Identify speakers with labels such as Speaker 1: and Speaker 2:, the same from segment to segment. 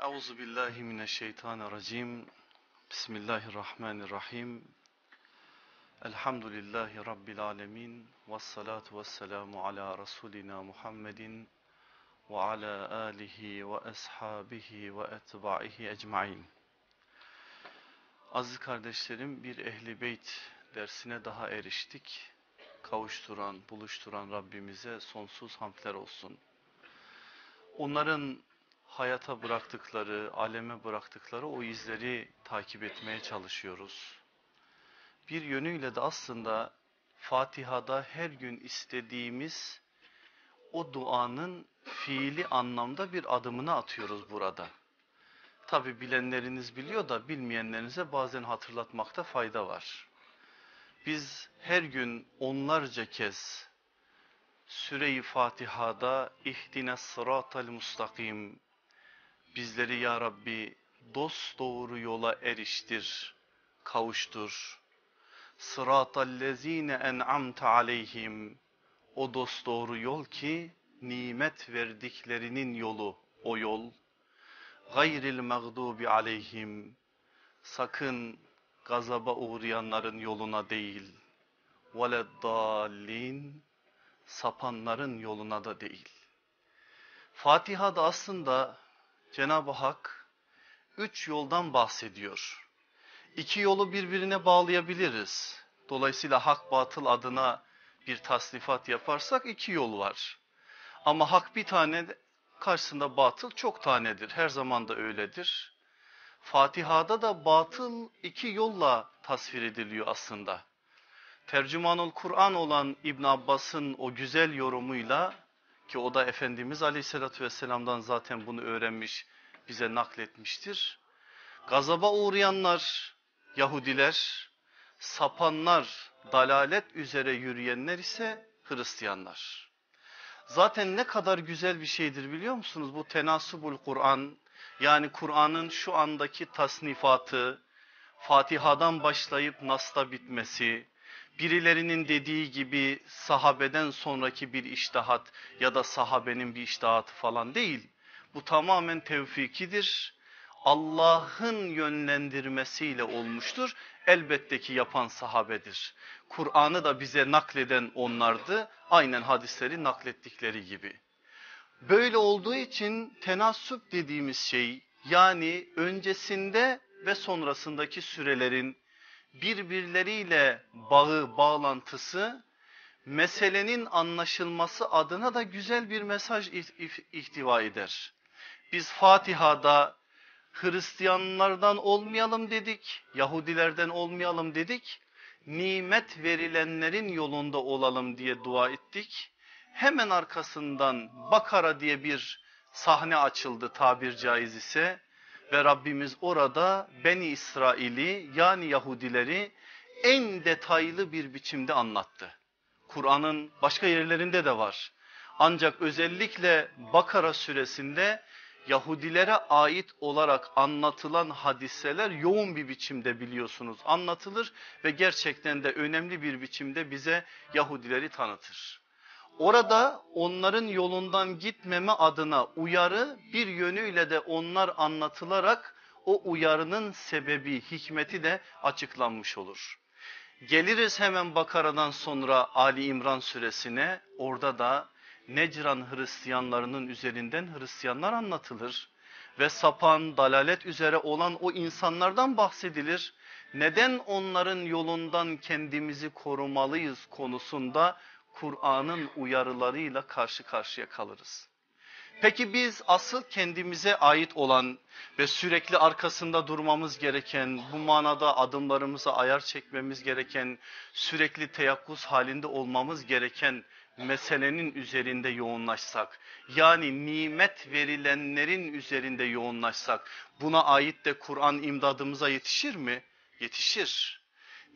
Speaker 1: Euzu billahi mineşşeytanirracim. Bismillahirrahmanirrahim. Elhamdülillahi rabbil alamin. Ves salatu vesselamu ala rasulina Muhammedin ve ala alihi ve ashabihi ve etba'ihi ecmaîn. Aziz kardeşlerim, bir ehli beyt dersine daha eriştik. Kavuşturan, buluşturan Rabbimize sonsuz hamdler olsun. Onların hayata bıraktıkları, aleme bıraktıkları o izleri takip etmeye çalışıyoruz. Bir yönüyle de aslında Fatiha'da her gün istediğimiz o duanın fiili anlamda bir adımını atıyoruz burada. Tabi bilenleriniz biliyor da bilmeyenlerinize bazen hatırlatmakta fayda var. Biz her gün onlarca kez Süre-i Fatiha'da ihdine sıratal mustakim bizleri ya Rabbi dost doğru yola eriştir, kavuştur. Sıratallezine en'amte aleyhim o dost doğru yol ki nimet verdiklerinin yolu o yol. Gayril mağdubi aleyhim sakın gazaba uğrayanların yoluna değil. Veleddallin sapanların yoluna da değil. Fatiha'da aslında Cenab-ı Hak üç yoldan bahsediyor. İki yolu birbirine bağlayabiliriz. Dolayısıyla hak batıl adına bir tasnifat yaparsak iki yol var. Ama hak bir tane karşısında batıl çok tanedir. Her zaman da öyledir. Fatiha'da da batıl iki yolla tasvir ediliyor aslında. Tercümanul Kur'an olan İbn Abbas'ın o güzel yorumuyla ki o da Efendimiz Aleyhisselatü Vesselam'dan zaten bunu öğrenmiş, bize nakletmiştir. Gazaba uğrayanlar Yahudiler, sapanlar, dalalet üzere yürüyenler ise Hristiyanlar. Zaten ne kadar güzel bir şeydir biliyor musunuz bu tenasubul Kur'an yani Kur'an'ın şu andaki tasnifatı, Fatiha'dan başlayıp Nas'ta bitmesi, birilerinin dediği gibi sahabeden sonraki bir iştahat ya da sahabenin bir iştahatı falan değil. Bu tamamen tevfikidir. Allah'ın yönlendirmesiyle olmuştur. Elbette ki yapan sahabedir. Kur'an'ı da bize nakleden onlardı. Aynen hadisleri naklettikleri gibi. Böyle olduğu için tenasüp dediğimiz şey yani öncesinde ve sonrasındaki sürelerin birbirleriyle bağı, bağlantısı meselenin anlaşılması adına da güzel bir mesaj ihtiva eder. Biz Fatiha'da Hristiyanlardan olmayalım dedik, Yahudilerden olmayalım dedik, nimet verilenlerin yolunda olalım diye dua ettik. Hemen arkasından Bakara diye bir sahne açıldı tabir caiz ise ve Rabbimiz orada Beni İsrail'i yani Yahudileri en detaylı bir biçimde anlattı. Kur'an'ın başka yerlerinde de var. Ancak özellikle Bakara suresinde Yahudilere ait olarak anlatılan hadiseler yoğun bir biçimde biliyorsunuz anlatılır ve gerçekten de önemli bir biçimde bize Yahudileri tanıtır. Orada onların yolundan gitmeme adına uyarı bir yönüyle de onlar anlatılarak o uyarının sebebi, hikmeti de açıklanmış olur. Geliriz hemen Bakara'dan sonra Ali İmran suresine orada da Necran Hristiyanlarının üzerinden Hristiyanlar anlatılır. Ve sapan, dalalet üzere olan o insanlardan bahsedilir. Neden onların yolundan kendimizi korumalıyız konusunda Kur'an'ın uyarılarıyla karşı karşıya kalırız. Peki biz asıl kendimize ait olan ve sürekli arkasında durmamız gereken, bu manada adımlarımıza ayar çekmemiz gereken, sürekli teyakkuz halinde olmamız gereken meselenin üzerinde yoğunlaşsak, yani nimet verilenlerin üzerinde yoğunlaşsak, buna ait de Kur'an imdadımıza yetişir mi? Yetişir.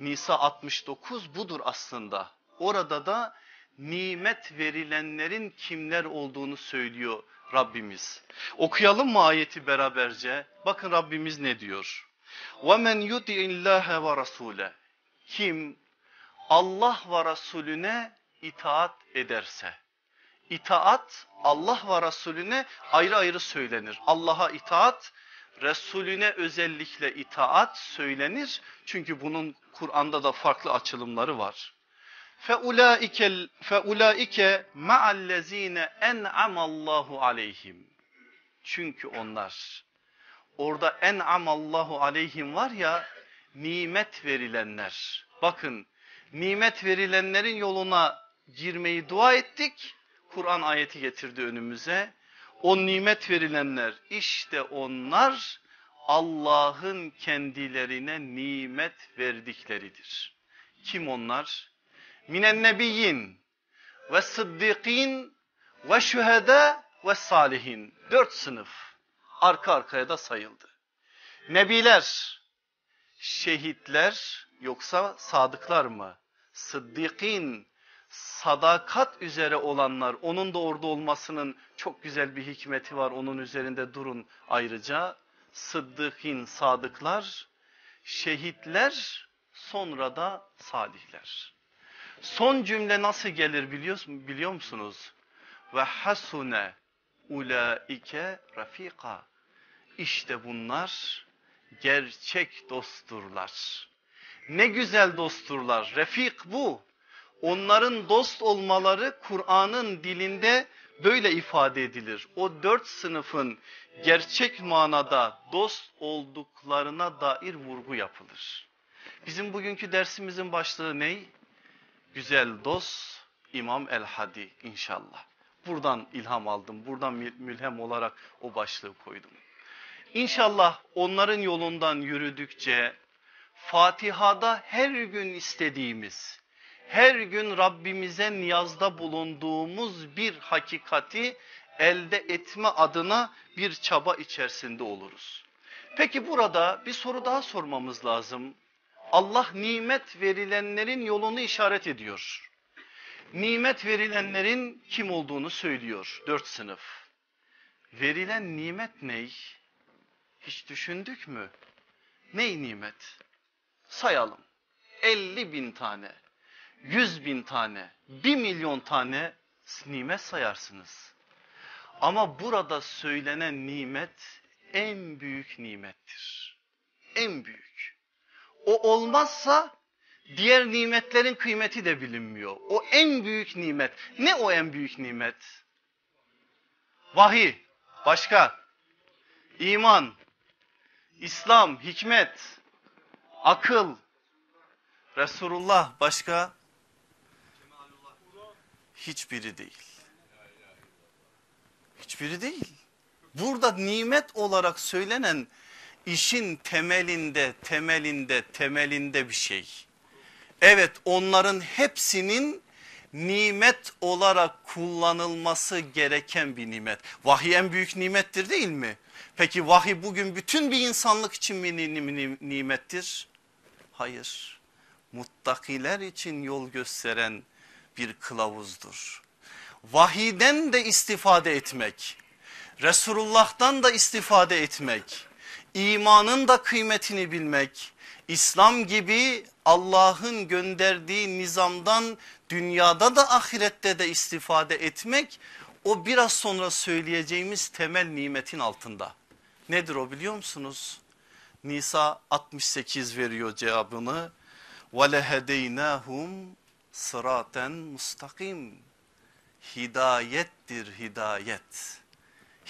Speaker 1: Nisa 69 budur aslında. Orada da nimet verilenlerin kimler olduğunu söylüyor Rabbimiz. Okuyalım mı ayeti beraberce? Bakın Rabbimiz ne diyor? وَمَنْ يُدِعِ اللّٰهَ وَرَسُولَهِ Kim Allah ve Resulüne itaat ederse, itaat Allah ve Resulüne ayrı ayrı söylenir. Allah'a itaat, Resulüne özellikle itaat söylenir. Çünkü bunun Kur'an'da da farklı açılımları var. فَاُولَٰئِكَ فَاُولَٰئِكَ مَعَ الَّذ۪ينَ اَنْعَمَ اللّٰهُ عَلَيْهِمْ Çünkü onlar orada en'amallahu aleyhim var ya nimet verilenler. Bakın nimet verilenlerin yoluna girmeyi dua ettik. Kur'an ayeti getirdi önümüze. O nimet verilenler işte onlar Allah'ın kendilerine nimet verdikleridir. Kim onlar? Minen nebiyyin ve sıddıkin ve şüheda ve salihin. Dört sınıf arka arkaya da sayıldı. Nebiler, şehitler yoksa sadıklar mı? Sıddıkin, sadakat üzere olanlar onun da orada olmasının çok güzel bir hikmeti var onun üzerinde durun ayrıca. Sıddıkin sadıklar, şehitler sonra da salihler. Son cümle nasıl gelir biliyor, biliyor musunuz? Ve hasune ulaike rafika. İşte bunlar gerçek dostturlar. Ne güzel dostturlar. Refik bu. Onların dost olmaları Kur'an'ın dilinde böyle ifade edilir. O dört sınıfın gerçek manada dost olduklarına dair vurgu yapılır. Bizim bugünkü dersimizin başlığı ne? Güzel dost İmam el-Hadi inşallah. Buradan ilham aldım, buradan mülhem olarak o başlığı koydum. İnşallah onların yolundan yürüdükçe Fatiha'da her gün istediğimiz, her gün Rabbimize niyazda bulunduğumuz bir hakikati elde etme adına bir çaba içerisinde oluruz. Peki burada bir soru daha sormamız lazım. Allah nimet verilenlerin yolunu işaret ediyor. Nimet verilenlerin kim olduğunu söylüyor. Dört sınıf. Verilen nimet ney? Hiç düşündük mü? Ney nimet? Sayalım. 50 bin tane, 100 bin tane, 1 milyon tane nimet sayarsınız. Ama burada söylenen nimet en büyük nimettir. En büyük. O olmazsa diğer nimetlerin kıymeti de bilinmiyor. O en büyük nimet. Ne o en büyük nimet? Vahiy. Başka? İman. İslam, hikmet, akıl, Resulullah başka? Hiçbiri değil. Hiçbiri değil. Burada nimet olarak söylenen işin temelinde, temelinde, temelinde bir şey. Evet onların hepsinin nimet olarak kullanılması gereken bir nimet. Vahiy en büyük nimettir değil mi? Peki vahiy bugün bütün bir insanlık için mi nimettir? Hayır. Muttakiler için yol gösteren bir kılavuzdur. Vahiden de istifade etmek, Resulullah'tan da istifade etmek, imanın da kıymetini bilmek, İslam gibi Allah'ın gönderdiği nizamdan dünyada da ahirette de istifade etmek o biraz sonra söyleyeceğimiz temel nimetin altında. Nedir o biliyor musunuz? Nisa 68 veriyor cevabını. وَلَهَدَيْنَاهُمْ sıraten mustakim. Hidayettir hidayet.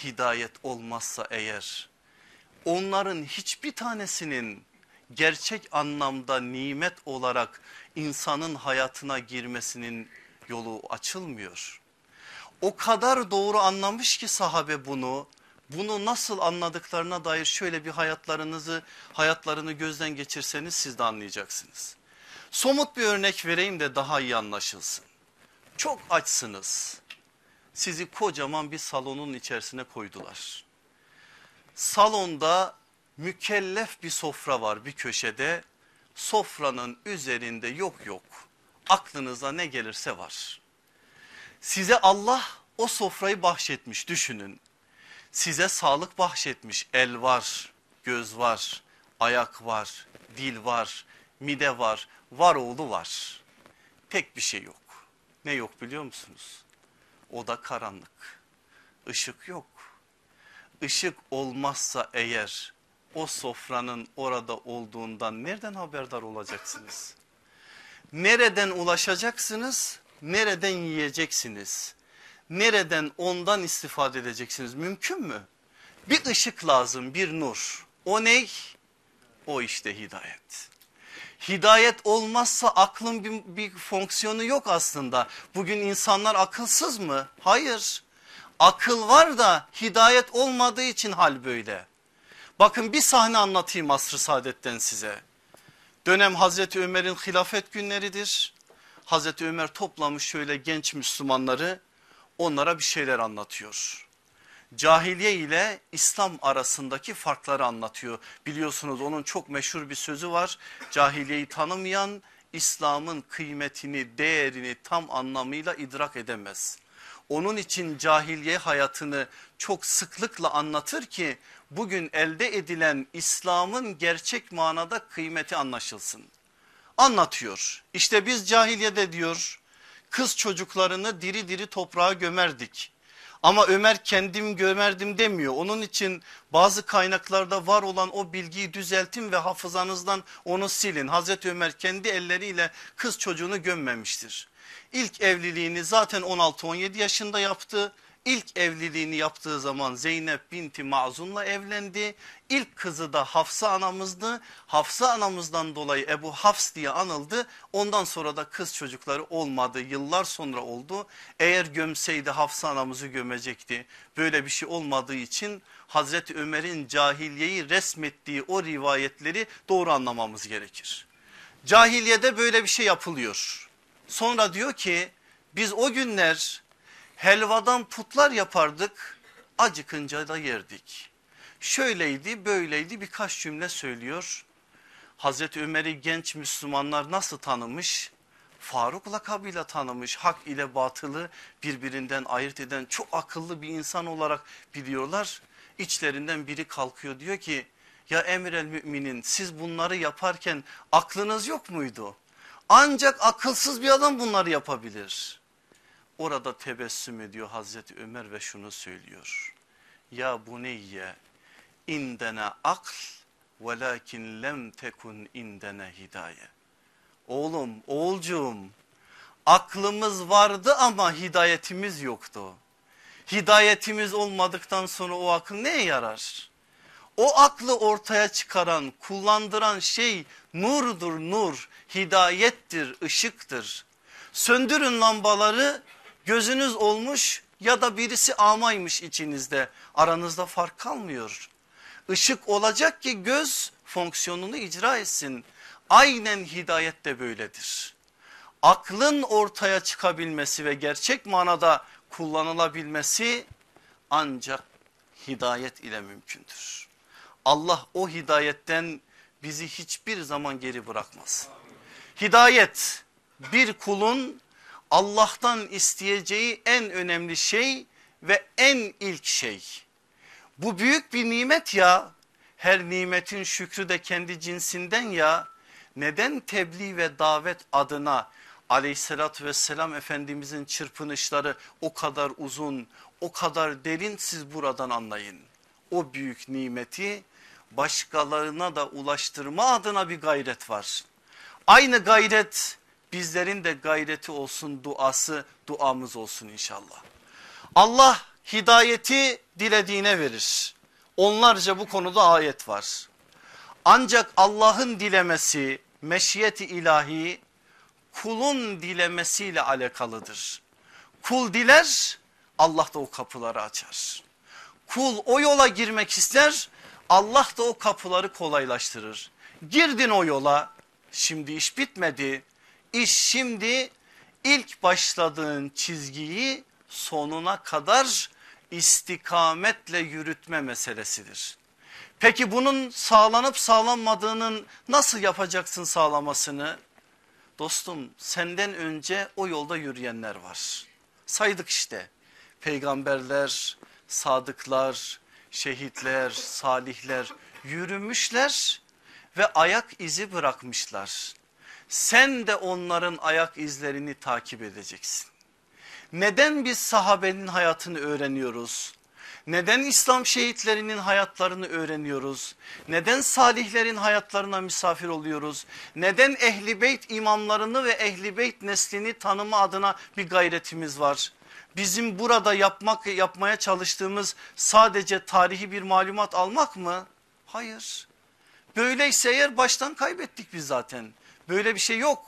Speaker 1: Hidayet olmazsa eğer onların hiçbir tanesinin gerçek anlamda nimet olarak insanın hayatına girmesinin yolu açılmıyor. O kadar doğru anlamış ki sahabe bunu bunu nasıl anladıklarına dair şöyle bir hayatlarınızı hayatlarını gözden geçirseniz siz de anlayacaksınız. Somut bir örnek vereyim de daha iyi anlaşılsın. Çok açsınız. Sizi kocaman bir salonun içerisine koydular. Salonda mükellef bir sofra var bir köşede. Sofranın üzerinde yok yok. Aklınıza ne gelirse var. Size Allah o sofrayı bahşetmiş düşünün size sağlık bahşetmiş. El var, göz var, ayak var, dil var, mide var, var oğlu var. Tek bir şey yok. Ne yok biliyor musunuz? O da karanlık. Işık yok. Işık olmazsa eğer o sofranın orada olduğundan nereden haberdar olacaksınız? Nereden ulaşacaksınız? Nereden yiyeceksiniz? Nereden ondan istifade edeceksiniz? Mümkün mü? Bir ışık lazım bir nur. O ne? O işte hidayet. Hidayet olmazsa aklın bir, bir fonksiyonu yok aslında. Bugün insanlar akılsız mı? Hayır. Akıl var da hidayet olmadığı için hal böyle. Bakın bir sahne anlatayım asr-ı saadetten size. Dönem Hazreti Ömer'in hilafet günleridir. Hazreti Ömer toplamış şöyle genç Müslümanları onlara bir şeyler anlatıyor. Cahiliye ile İslam arasındaki farkları anlatıyor. Biliyorsunuz onun çok meşhur bir sözü var. Cahiliyeyi tanımayan İslam'ın kıymetini, değerini tam anlamıyla idrak edemez. Onun için cahiliye hayatını çok sıklıkla anlatır ki bugün elde edilen İslam'ın gerçek manada kıymeti anlaşılsın. Anlatıyor. İşte biz cahiliyede diyor kız çocuklarını diri diri toprağa gömerdik. Ama Ömer kendim gömerdim demiyor. Onun için bazı kaynaklarda var olan o bilgiyi düzeltin ve hafızanızdan onu silin. Hazreti Ömer kendi elleriyle kız çocuğunu gömmemiştir. İlk evliliğini zaten 16-17 yaşında yaptı. İlk evliliğini yaptığı zaman Zeynep binti Mazun'la evlendi. İlk kızı da Hafsa anamızdı. Hafsa anamızdan dolayı Ebu Hafs diye anıldı. Ondan sonra da kız çocukları olmadı. Yıllar sonra oldu. Eğer gömseydi Hafsa anamızı gömecekti. Böyle bir şey olmadığı için Hazreti Ömer'in cahiliyeyi resmettiği o rivayetleri doğru anlamamız gerekir. Cahiliyede böyle bir şey yapılıyor. Sonra diyor ki biz o günler helvadan putlar yapardık acıkınca da yerdik. Şöyleydi böyleydi birkaç cümle söylüyor. Hazreti Ömer'i genç Müslümanlar nasıl tanımış? Faruk lakabıyla tanımış hak ile batılı birbirinden ayırt eden çok akıllı bir insan olarak biliyorlar. İçlerinden biri kalkıyor diyor ki ya emir el müminin siz bunları yaparken aklınız yok muydu? Ancak akılsız bir adam bunları yapabilir. Orada tebessüm ediyor Hazreti Ömer ve şunu söylüyor. Ya buneyye indene akl velakin lem tekun indene hidaye. Oğlum, oğulcuğum aklımız vardı ama hidayetimiz yoktu. Hidayetimiz olmadıktan sonra o akıl neye yarar? O aklı ortaya çıkaran, kullandıran şey nurdur nur, hidayettir, ışıktır. Söndürün lambaları gözünüz olmuş ya da birisi amaymış içinizde aranızda fark kalmıyor. Işık olacak ki göz fonksiyonunu icra etsin. Aynen hidayet de böyledir. Aklın ortaya çıkabilmesi ve gerçek manada kullanılabilmesi ancak hidayet ile mümkündür. Allah o hidayetten bizi hiçbir zaman geri bırakmaz. Hidayet bir kulun Allah'tan isteyeceği en önemli şey ve en ilk şey. Bu büyük bir nimet ya her nimetin şükrü de kendi cinsinden ya neden tebliğ ve davet adına aleyhissalatü vesselam efendimizin çırpınışları o kadar uzun o kadar derin siz buradan anlayın. O büyük nimeti başkalarına da ulaştırma adına bir gayret var. Aynı gayret bizlerin de gayreti olsun duası duamız olsun inşallah. Allah hidayeti dilediğine verir. Onlarca bu konuda ayet var. Ancak Allah'ın dilemesi meşiyeti ilahi kulun dilemesiyle alakalıdır. Kul diler Allah da o kapıları açar. Kul o yola girmek ister Allah da o kapıları kolaylaştırır. Girdin o yola şimdi iş bitmedi. İş şimdi ilk başladığın çizgiyi sonuna kadar istikametle yürütme meselesidir. Peki bunun sağlanıp sağlanmadığının nasıl yapacaksın sağlamasını? Dostum senden önce o yolda yürüyenler var. Saydık işte peygamberler, sadıklar, şehitler, salihler yürümüşler ve ayak izi bırakmışlar. Sen de onların ayak izlerini takip edeceksin. Neden biz sahabenin hayatını öğreniyoruz? Neden İslam şehitlerinin hayatlarını öğreniyoruz? Neden salihlerin hayatlarına misafir oluyoruz? Neden ehli beyt imamlarını ve ehli beyt neslini tanıma adına bir gayretimiz var? Bizim burada yapmak yapmaya çalıştığımız sadece tarihi bir malumat almak mı? Hayır. Böyleyse eğer baştan kaybettik biz zaten. Böyle bir şey yok.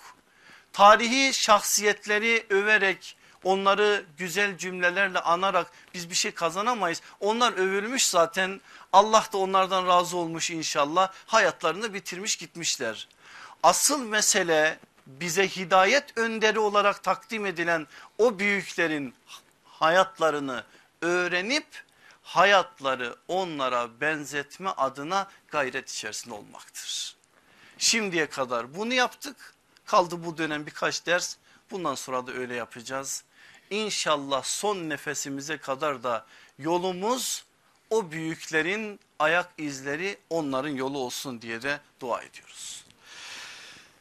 Speaker 1: Tarihi şahsiyetleri överek onları güzel cümlelerle anarak biz bir şey kazanamayız. Onlar övülmüş zaten Allah da onlardan razı olmuş inşallah hayatlarını bitirmiş gitmişler. Asıl mesele bize hidayet önderi olarak takdim edilen o büyüklerin hayatlarını öğrenip hayatları onlara benzetme adına gayret içerisinde olmaktır. Şimdiye kadar bunu yaptık kaldı bu dönem birkaç ders bundan sonra da öyle yapacağız. İnşallah son nefesimize kadar da yolumuz o büyüklerin ayak izleri onların yolu olsun diye de dua ediyoruz.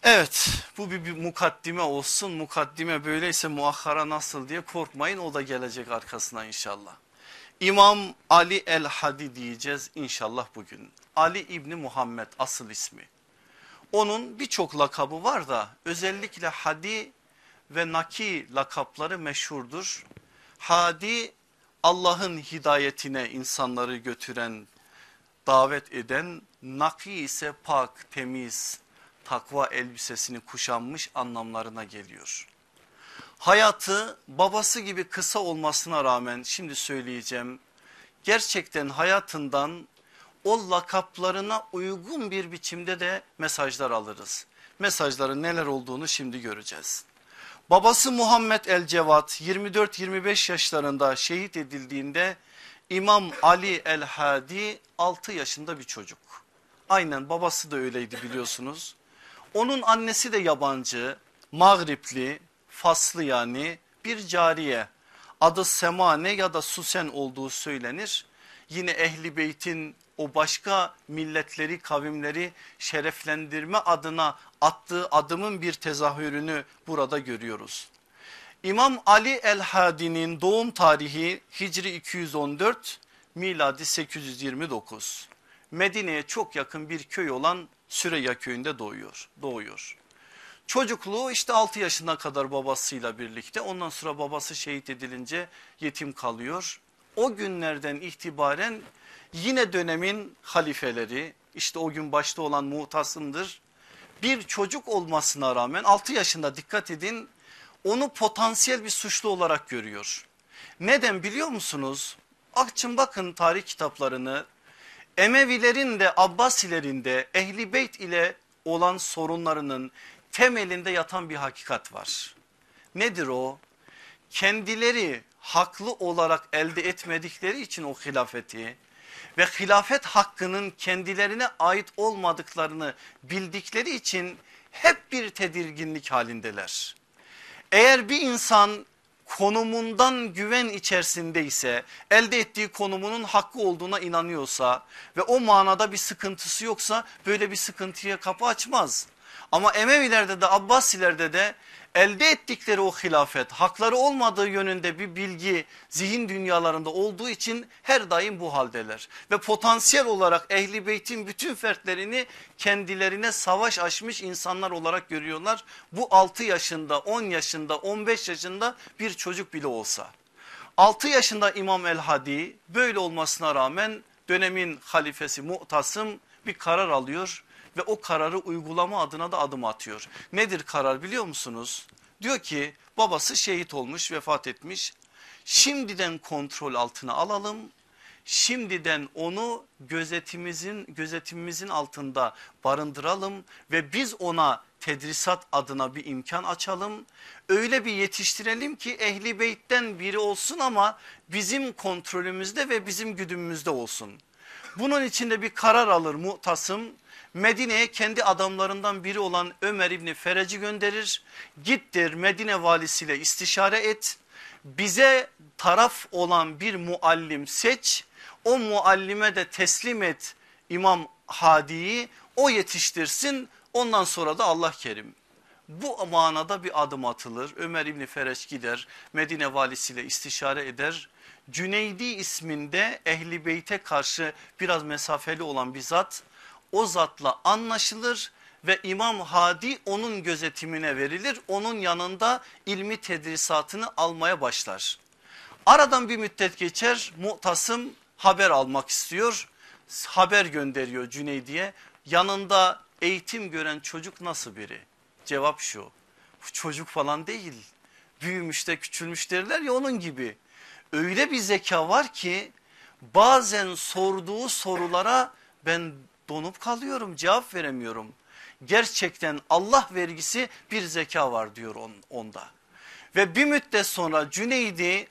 Speaker 1: Evet bu bir, bir mukaddime olsun mukaddime böyleyse muakhara nasıl diye korkmayın o da gelecek arkasına inşallah. İmam Ali el Hadi diyeceğiz inşallah bugün. Ali İbni Muhammed asıl ismi. Onun birçok lakabı var da özellikle Hadi ve Naki lakapları meşhurdur. Hadi Allah'ın hidayetine insanları götüren, davet eden, Naki ise pak, temiz, takva elbisesini kuşanmış anlamlarına geliyor. Hayatı babası gibi kısa olmasına rağmen şimdi söyleyeceğim. Gerçekten hayatından o lakaplarına uygun bir biçimde de mesajlar alırız. Mesajların neler olduğunu şimdi göreceğiz. Babası Muhammed el Cevat 24-25 yaşlarında şehit edildiğinde İmam Ali el Hadi 6 yaşında bir çocuk. Aynen babası da öyleydi biliyorsunuz. Onun annesi de yabancı, Mağripli, Faslı yani bir cariye. Adı Semane ya da Susen olduğu söylenir. Yine Ehli Beyt'in o başka milletleri kavimleri şereflendirme adına attığı adımın bir tezahürünü burada görüyoruz. İmam Ali el-Hadi'nin doğum tarihi Hicri 214 miladi 829. Medine'ye çok yakın bir köy olan Süreyya köyünde doğuyor. doğuyor. Çocukluğu işte 6 yaşına kadar babasıyla birlikte ondan sonra babası şehit edilince yetim kalıyor. O günlerden itibaren yine dönemin halifeleri işte o gün başta olan Muhtasım'dır. Bir çocuk olmasına rağmen 6 yaşında dikkat edin onu potansiyel bir suçlu olarak görüyor. Neden biliyor musunuz? Açın bakın tarih kitaplarını Emevilerin de Abbasilerin de Ehli Beyt ile olan sorunlarının temelinde yatan bir hakikat var. Nedir o? Kendileri haklı olarak elde etmedikleri için o hilafeti ve hilafet hakkının kendilerine ait olmadıklarını bildikleri için hep bir tedirginlik halindeler. Eğer bir insan konumundan güven içerisindeyse elde ettiği konumunun hakkı olduğuna inanıyorsa ve o manada bir sıkıntısı yoksa böyle bir sıkıntıya kapı açmaz. Ama Emevilerde de Abbasilerde de elde ettikleri o hilafet hakları olmadığı yönünde bir bilgi zihin dünyalarında olduğu için her daim bu haldeler. Ve potansiyel olarak ehli beytin bütün fertlerini kendilerine savaş açmış insanlar olarak görüyorlar. Bu 6 yaşında 10 yaşında 15 yaşında bir çocuk bile olsa. 6 yaşında İmam el Hadi böyle olmasına rağmen dönemin halifesi Mu'tasım bir karar alıyor ve o kararı uygulama adına da adım atıyor. Nedir karar biliyor musunuz? Diyor ki babası şehit olmuş vefat etmiş. Şimdiden kontrol altına alalım. Şimdiden onu gözetimimizin gözetimimizin altında barındıralım ve biz ona tedrisat adına bir imkan açalım. Öyle bir yetiştirelim ki ehli beytten biri olsun ama bizim kontrolümüzde ve bizim güdümümüzde olsun. Bunun içinde bir karar alır muhtasım Medine'ye kendi adamlarından biri olan Ömer İbni Ferec'i gönderir. Gittir Medine valisiyle istişare et. Bize taraf olan bir muallim seç. O muallime de teslim et İmam Hadi'yi o yetiştirsin ondan sonra da Allah kerim. bu manada bir adım atılır. Ömer İbni Fereç gider Medine valisiyle istişare eder. Cüneydi isminde Ehli Beyt'e karşı biraz mesafeli olan bir zat o zatla anlaşılır ve İmam Hadi onun gözetimine verilir. Onun yanında ilmi tedrisatını almaya başlar. Aradan bir müddet geçer Mu'tasım haber almak istiyor. Haber gönderiyor Cüneydi'ye yanında eğitim gören çocuk nasıl biri? Cevap şu çocuk falan değil büyümüş de küçülmüş derler ya onun gibi. Öyle bir zeka var ki bazen sorduğu sorulara ben donup kalıyorum cevap veremiyorum. Gerçekten Allah vergisi bir zeka var diyor on, onda. Ve bir müddet sonra Cüneydi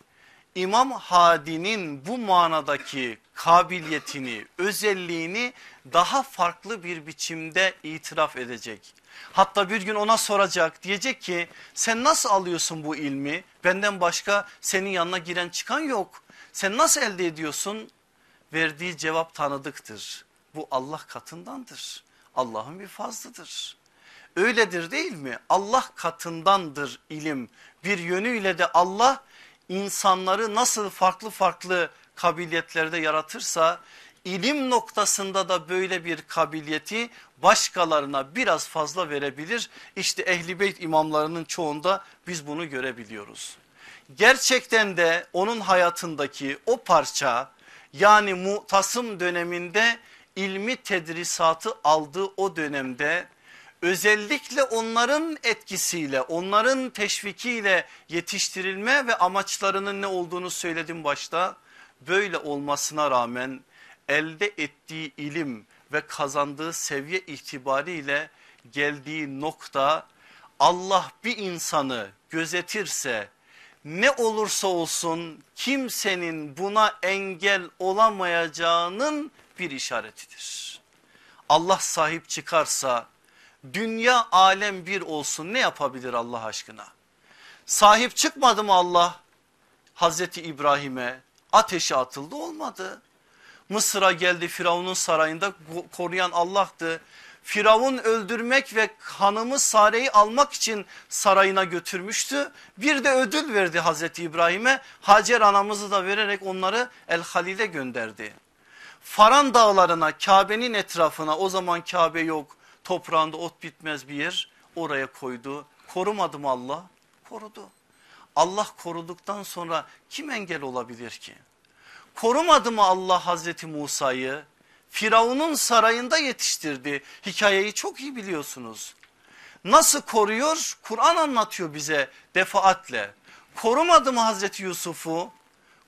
Speaker 1: İmam Hadi'nin bu manadaki kabiliyetini, özelliğini daha farklı bir biçimde itiraf edecek. Hatta bir gün ona soracak diyecek ki sen nasıl alıyorsun bu ilmi? Benden başka senin yanına giren çıkan yok. Sen nasıl elde ediyorsun? Verdiği cevap tanıdıktır. Bu Allah katındandır. Allah'ın bir fazlıdır. Öyledir değil mi? Allah katındandır ilim. Bir yönüyle de Allah insanları nasıl farklı farklı kabiliyetlerde yaratırsa ilim noktasında da böyle bir kabiliyeti başkalarına biraz fazla verebilir. İşte ehli beyt imamlarının çoğunda biz bunu görebiliyoruz. Gerçekten de onun hayatındaki o parça yani mutasım döneminde ilmi tedrisatı aldığı o dönemde özellikle onların etkisiyle onların teşvikiyle yetiştirilme ve amaçlarının ne olduğunu söyledim başta. Böyle olmasına rağmen elde ettiği ilim ve kazandığı seviye itibariyle geldiği nokta Allah bir insanı gözetirse ne olursa olsun kimsenin buna engel olamayacağının bir işaretidir. Allah sahip çıkarsa dünya alem bir olsun ne yapabilir Allah aşkına? Sahip çıkmadı mı Allah Hazreti İbrahim'e ateşe atıldı olmadı. Mısır'a geldi Firavun'un sarayında koruyan Allah'tı. Firavun öldürmek ve hanımı Sare'yi almak için sarayına götürmüştü. Bir de ödül verdi Hazreti İbrahim'e. Hacer anamızı da vererek onları El Halil'e gönderdi. Faran dağlarına Kabe'nin etrafına o zaman Kabe yok toprağında ot bitmez bir yer oraya koydu. Korumadı mı Allah? Korudu. Allah koruduktan sonra kim engel olabilir ki? Korumadı mı Allah Hazreti Musa'yı? Firavun'un sarayında yetiştirdi. Hikayeyi çok iyi biliyorsunuz. Nasıl koruyor? Kur'an anlatıyor bize defaatle. Korumadı mı Hazreti Yusuf'u?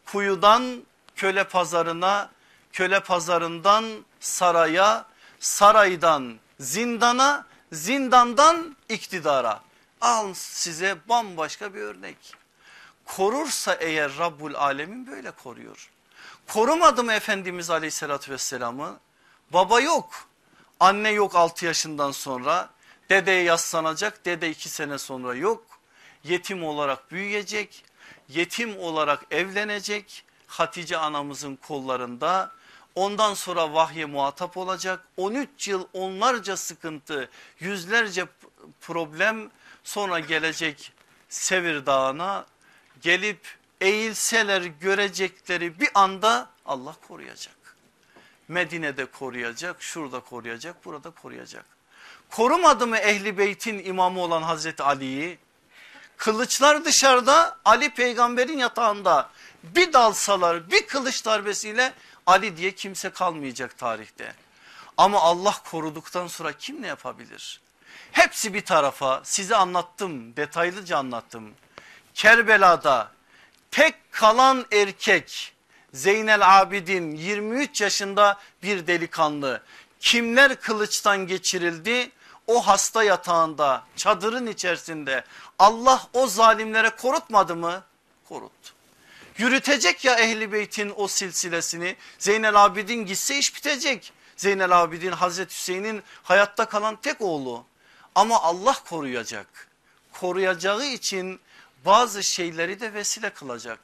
Speaker 1: Kuyudan köle pazarına, köle pazarından saraya, saraydan zindana, zindandan iktidara. Al size bambaşka bir örnek. Korursa eğer Rabbul Alemin böyle koruyor. Korumadı mı Efendimiz Aleyhisselatü Vesselam'ı? Baba yok. Anne yok 6 yaşından sonra. Dedeye yaslanacak. Dede 2 sene sonra yok. Yetim olarak büyüyecek. Yetim olarak evlenecek. Hatice anamızın kollarında Ondan sonra vahye muhatap olacak. 13 yıl onlarca sıkıntı, yüzlerce problem sonra gelecek Sevir Dağı'na gelip eğilseler görecekleri bir anda Allah koruyacak. Medine'de koruyacak, şurada koruyacak, burada koruyacak. Korumadı mı Ehli Beyt'in imamı olan Hazreti Ali'yi? Kılıçlar dışarıda Ali peygamberin yatağında bir dalsalar bir kılıç darbesiyle Ali diye kimse kalmayacak tarihte. Ama Allah koruduktan sonra kim ne yapabilir? Hepsi bir tarafa size anlattım detaylıca anlattım. Kerbela'da tek kalan erkek Zeynel Abidin 23 yaşında bir delikanlı. Kimler kılıçtan geçirildi? O hasta yatağında çadırın içerisinde Allah o zalimlere korutmadı mı? Koruttu. Yürütecek ya ehli beytin o silsilesini. Zeynel Abidin gitse iş bitecek. Zeynel Abidin Hazreti Hüseyin'in hayatta kalan tek oğlu. Ama Allah koruyacak. Koruyacağı için bazı şeyleri de vesile kılacak.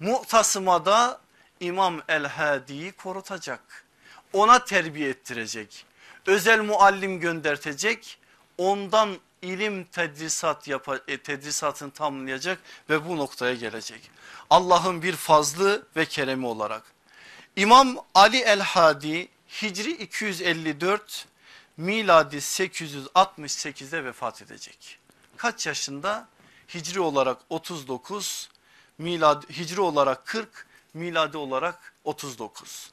Speaker 1: Mu'tasımada İmam el-Hadi'yi korutacak. Ona terbiye ettirecek. Özel muallim göndertecek. Ondan ilim tedrisat yap e, tedrisatını tamamlayacak ve bu noktaya gelecek. Allah'ın bir fazlı ve keremi olarak. İmam Ali el-Hadi Hicri 254 miladi 868'de vefat edecek. Kaç yaşında? Hicri olarak 39, miladi, hicri olarak 40, miladi olarak 39.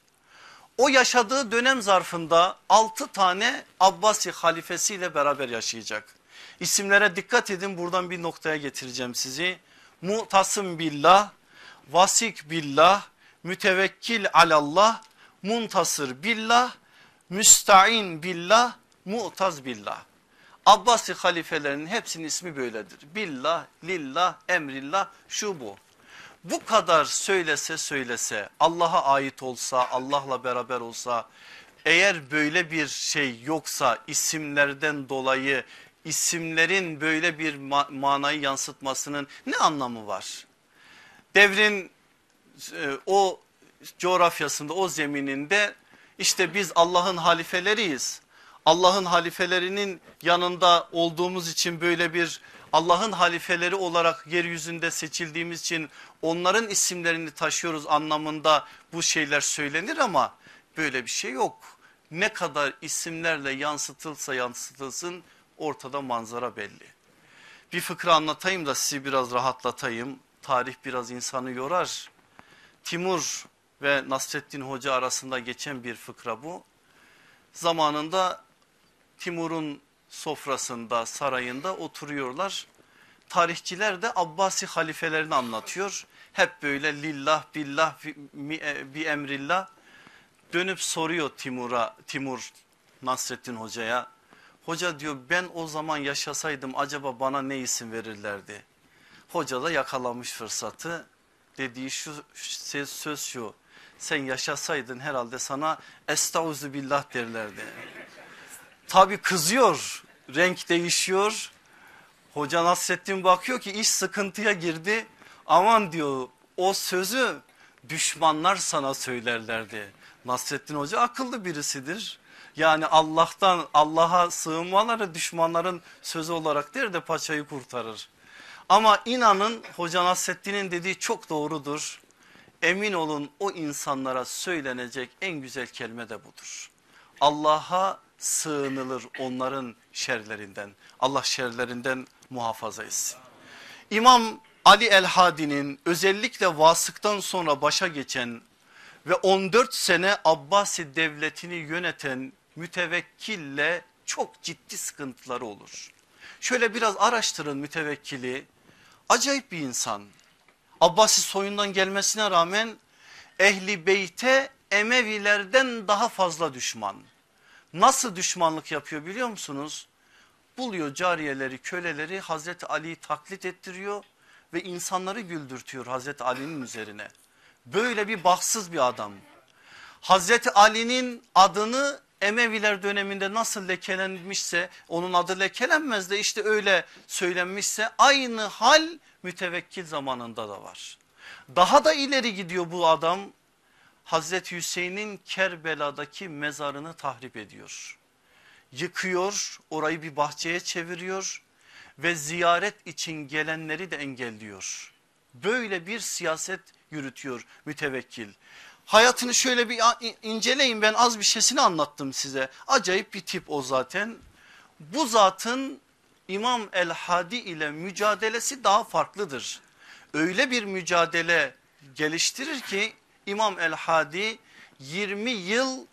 Speaker 1: O yaşadığı dönem zarfında 6 tane Abbasi halifesiyle beraber yaşayacak. İsimlere dikkat edin buradan bir noktaya getireceğim sizi. Mu'tasım billah, vasik billah, mütevekkil alallah, muntasır billah, müstain billah, mu'taz billah. Abbasi halifelerinin hepsinin ismi böyledir. Billah, lillah, emrillah şu bu. Bu kadar söylese söylese Allah'a ait olsa Allah'la beraber olsa eğer böyle bir şey yoksa isimlerden dolayı isimlerin böyle bir ma manayı yansıtmasının ne anlamı var? Devrin e, o coğrafyasında o zemininde işte biz Allah'ın halifeleriyiz. Allah'ın halifelerinin yanında olduğumuz için böyle bir Allah'ın halifeleri olarak yeryüzünde seçildiğimiz için onların isimlerini taşıyoruz anlamında bu şeyler söylenir ama böyle bir şey yok. Ne kadar isimlerle yansıtılsa yansıtılsın ortada manzara belli. Bir fıkra anlatayım da sizi biraz rahatlatayım. Tarih biraz insanı yorar. Timur ve Nasreddin Hoca arasında geçen bir fıkra bu. Zamanında Timur'un sofrasında sarayında oturuyorlar. Tarihçiler de Abbasi halifelerini anlatıyor. Hep böyle lillah billah e, bi emrillah dönüp soruyor Timur'a Timur Nasreddin Hoca'ya. Hoca diyor ben o zaman yaşasaydım acaba bana ne isim verirlerdi? Hoca da yakalamış fırsatı dediği şu söz şu sen yaşasaydın herhalde sana estağuzu billah derlerdi. Tabi kızıyor renk değişiyor. Hoca Nasrettin bakıyor ki iş sıkıntıya girdi. Aman diyor o sözü düşmanlar sana söylerlerdi. Nasrettin Hoca akıllı birisidir. Yani Allah'tan Allah'a sığınmaları düşmanların sözü olarak der de paçayı kurtarır. Ama inanın Hoca Nasrettin'in dediği çok doğrudur. Emin olun o insanlara söylenecek en güzel kelime de budur. Allah'a sığınılır onların şerlerinden. Allah şerlerinden muhafaza etsin. İmam Ali el-Hadi'nin özellikle Vasık'tan sonra başa geçen ve 14 sene Abbasi devletini yöneten mütevekkille çok ciddi sıkıntıları olur. Şöyle biraz araştırın mütevekkili. Acayip bir insan. Abbasi soyundan gelmesine rağmen ehli beyte Emevilerden daha fazla düşman. Nasıl düşmanlık yapıyor biliyor musunuz? Buluyor cariyeleri köleleri Hazreti Ali'yi taklit ettiriyor ve insanları güldürtüyor Hazreti Ali'nin üzerine. Böyle bir bahtsız bir adam. Hazreti Ali'nin adını Emeviler döneminde nasıl lekelenmişse onun adı lekelenmez de işte öyle söylenmişse aynı hal mütevekkil zamanında da var. Daha da ileri gidiyor bu adam Hazreti Hüseyin'in Kerbela'daki mezarını tahrip ediyor. Yıkıyor orayı bir bahçeye çeviriyor ve ziyaret için gelenleri de engelliyor. Böyle bir siyaset yürütüyor mütevekkil. Hayatını şöyle bir inceleyin ben az bir şeysini anlattım size. Acayip bir tip o zaten. Bu zatın İmam El Hadi ile mücadelesi daha farklıdır. Öyle bir mücadele geliştirir ki İmam El Hadi 20 yıl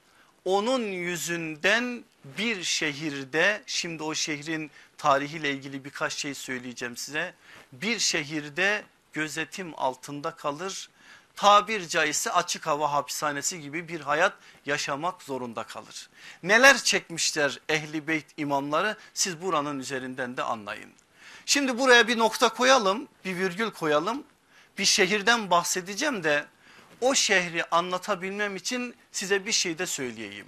Speaker 1: onun yüzünden bir şehirde şimdi o şehrin tarihiyle ilgili birkaç şey söyleyeceğim size. Bir şehirde gözetim altında kalır tabir caizse açık hava hapishanesi gibi bir hayat yaşamak zorunda kalır. Neler çekmişler ehli beyt imamları siz buranın üzerinden de anlayın. Şimdi buraya bir nokta koyalım bir virgül koyalım bir şehirden bahsedeceğim de o şehri anlatabilmem için size bir şey de söyleyeyim.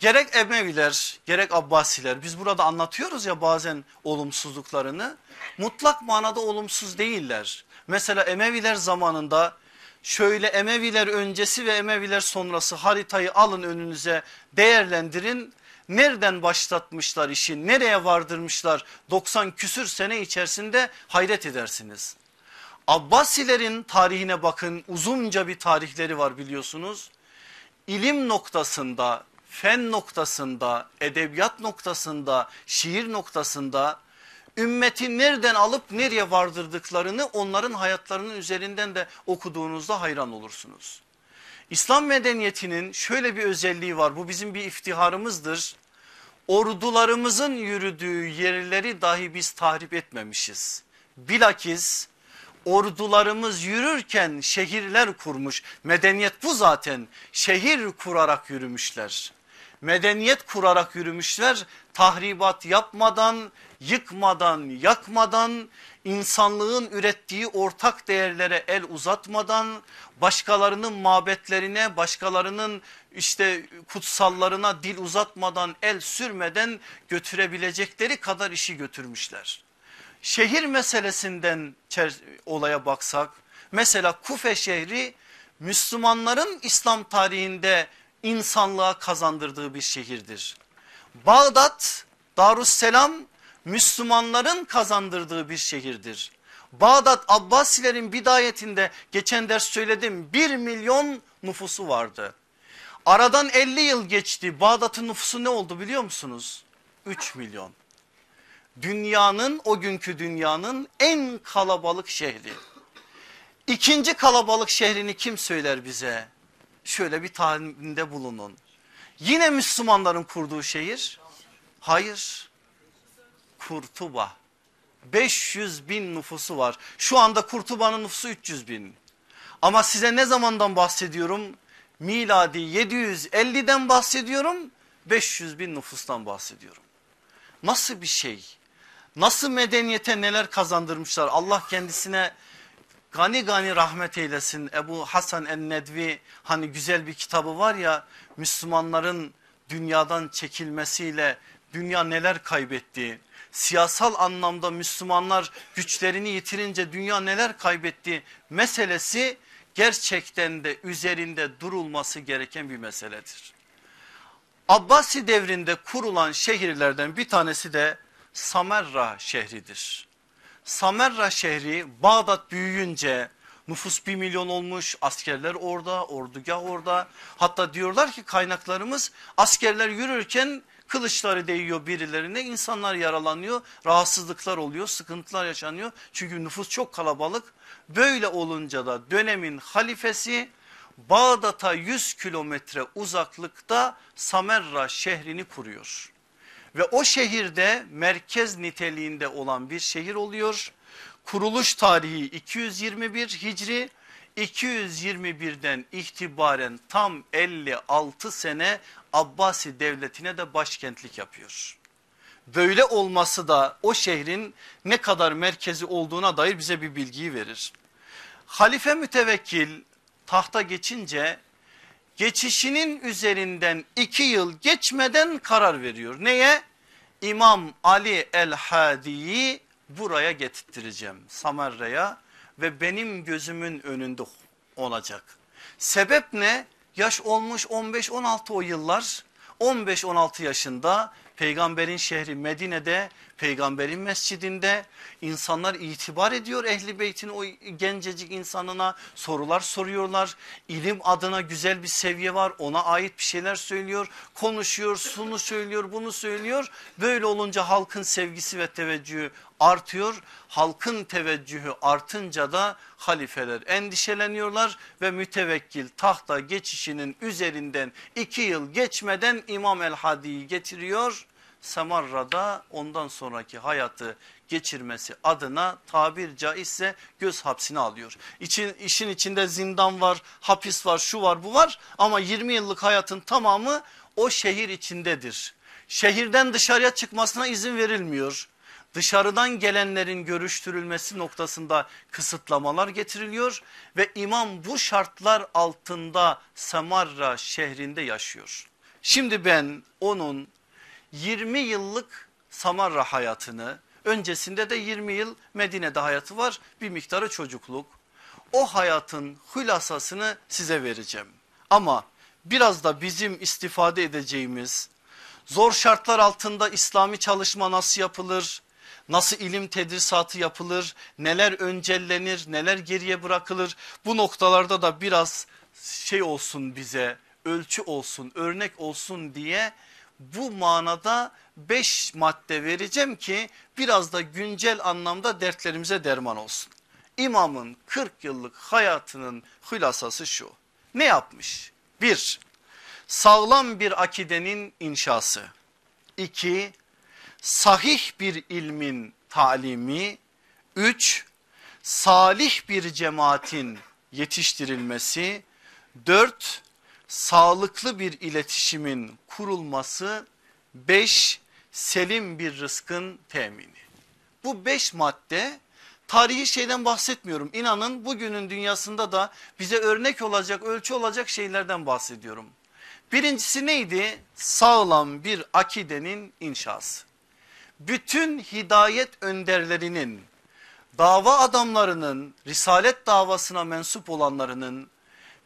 Speaker 1: Gerek Emeviler gerek Abbasiler biz burada anlatıyoruz ya bazen olumsuzluklarını mutlak manada olumsuz değiller. Mesela Emeviler zamanında şöyle Emeviler öncesi ve Emeviler sonrası haritayı alın önünüze değerlendirin. nereden başlatmışlar işi nereye vardırmışlar 90 küsür sene içerisinde hayret edersiniz. Abbasilerin tarihine bakın uzunca bir tarihleri var biliyorsunuz. İlim noktasında, fen noktasında, edebiyat noktasında, şiir noktasında ümmeti nereden alıp nereye vardırdıklarını onların hayatlarının üzerinden de okuduğunuzda hayran olursunuz. İslam medeniyetinin şöyle bir özelliği var bu bizim bir iftiharımızdır. Ordularımızın yürüdüğü yerleri dahi biz tahrip etmemişiz. Bilakis ordularımız yürürken şehirler kurmuş. Medeniyet bu zaten şehir kurarak yürümüşler. Medeniyet kurarak yürümüşler tahribat yapmadan, yıkmadan, yakmadan, insanlığın ürettiği ortak değerlere el uzatmadan, başkalarının mabetlerine, başkalarının işte kutsallarına dil uzatmadan, el sürmeden götürebilecekleri kadar işi götürmüşler. Şehir meselesinden olaya baksak mesela Kufe şehri Müslümanların İslam tarihinde insanlığa kazandırdığı bir şehirdir. Bağdat Darusselam Müslümanların kazandırdığı bir şehirdir. Bağdat Abbasilerin bidayetinde geçen ders söyledim 1 milyon nüfusu vardı. Aradan 50 yıl geçti Bağdat'ın nüfusu ne oldu biliyor musunuz? 3 milyon dünyanın o günkü dünyanın en kalabalık şehri. İkinci kalabalık şehrini kim söyler bize? Şöyle bir tahminde bulunun. Yine Müslümanların kurduğu şehir? Hayır. Kurtuba. 500 bin nüfusu var. Şu anda Kurtuba'nın nüfusu 300 bin. Ama size ne zamandan bahsediyorum? Miladi 750'den bahsediyorum. 500 bin nüfustan bahsediyorum. Nasıl bir şey? Nasıl medeniyete neler kazandırmışlar Allah kendisine gani gani rahmet eylesin. Ebu Hasan en-Nedvi hani güzel bir kitabı var ya Müslümanların dünyadan çekilmesiyle dünya neler kaybetti. Siyasal anlamda Müslümanlar güçlerini yitirince dünya neler kaybetti meselesi gerçekten de üzerinde durulması gereken bir meseledir. Abbasi devrinde kurulan şehirlerden bir tanesi de Samerra şehridir. Samerra şehri Bağdat büyüyünce nüfus bir milyon olmuş askerler orada ordugah orada. Hatta diyorlar ki kaynaklarımız askerler yürürken kılıçları değiyor birilerine insanlar yaralanıyor rahatsızlıklar oluyor sıkıntılar yaşanıyor. Çünkü nüfus çok kalabalık. Böyle olunca da dönemin halifesi Bağdat'a 100 kilometre uzaklıkta Samerra şehrini kuruyor ve o şehirde merkez niteliğinde olan bir şehir oluyor. Kuruluş tarihi 221 Hicri 221'den itibaren tam 56 sene Abbasi devletine de başkentlik yapıyor. Böyle olması da o şehrin ne kadar merkezi olduğuna dair bize bir bilgiyi verir. Halife mütevekkil tahta geçince geçişinin üzerinden iki yıl geçmeden karar veriyor. Neye? İmam Ali el-Hadi'yi buraya getirttireceğim Samarra'ya ve benim gözümün önünde olacak. Sebep ne? Yaş olmuş 15-16 o yıllar 15-16 yaşında peygamberin şehri Medine'de peygamberin mescidinde insanlar itibar ediyor ehli beytin o gencecik insanına sorular soruyorlar. İlim adına güzel bir seviye var ona ait bir şeyler söylüyor konuşuyor şunu söylüyor bunu söylüyor. Böyle olunca halkın sevgisi ve teveccühü artıyor. Halkın teveccühü artınca da halifeler endişeleniyorlar ve mütevekkil tahta geçişinin üzerinden iki yıl geçmeden İmam el Hadi'yi getiriyor Samarra'da ondan sonraki hayatı geçirmesi adına tabir caizse göz hapsine alıyor. İçin, işin içinde zindan var, hapis var, şu var bu var ama 20 yıllık hayatın tamamı o şehir içindedir. Şehirden dışarıya çıkmasına izin verilmiyor. Dışarıdan gelenlerin görüştürülmesi noktasında kısıtlamalar getiriliyor ve imam bu şartlar altında Samarra şehrinde yaşıyor. Şimdi ben onun 20 yıllık Samarra hayatını öncesinde de 20 yıl Medine'de hayatı var bir miktarı çocukluk. O hayatın hülasasını size vereceğim. Ama biraz da bizim istifade edeceğimiz Zor şartlar altında İslami çalışma nasıl yapılır? Nasıl ilim tedrisatı yapılır? Neler öncellenir? Neler geriye bırakılır? Bu noktalarda da biraz şey olsun bize ölçü olsun örnek olsun diye bu manada 5 madde vereceğim ki biraz da güncel anlamda dertlerimize derman olsun. İmamın 40 yıllık hayatının hülasası şu. Ne yapmış? Bir, sağlam bir akidenin inşası. İki, sahih bir ilmin talimi. Üç, salih bir cemaatin yetiştirilmesi. Dört, sağlıklı bir iletişimin kurulması. Beş, selim bir rızkın temini. Bu beş madde tarihi şeyden bahsetmiyorum. İnanın bugünün dünyasında da bize örnek olacak, ölçü olacak şeylerden bahsediyorum. Birincisi neydi? Sağlam bir akidenin inşası. Bütün hidayet önderlerinin, dava adamlarının, risalet davasına mensup olanlarının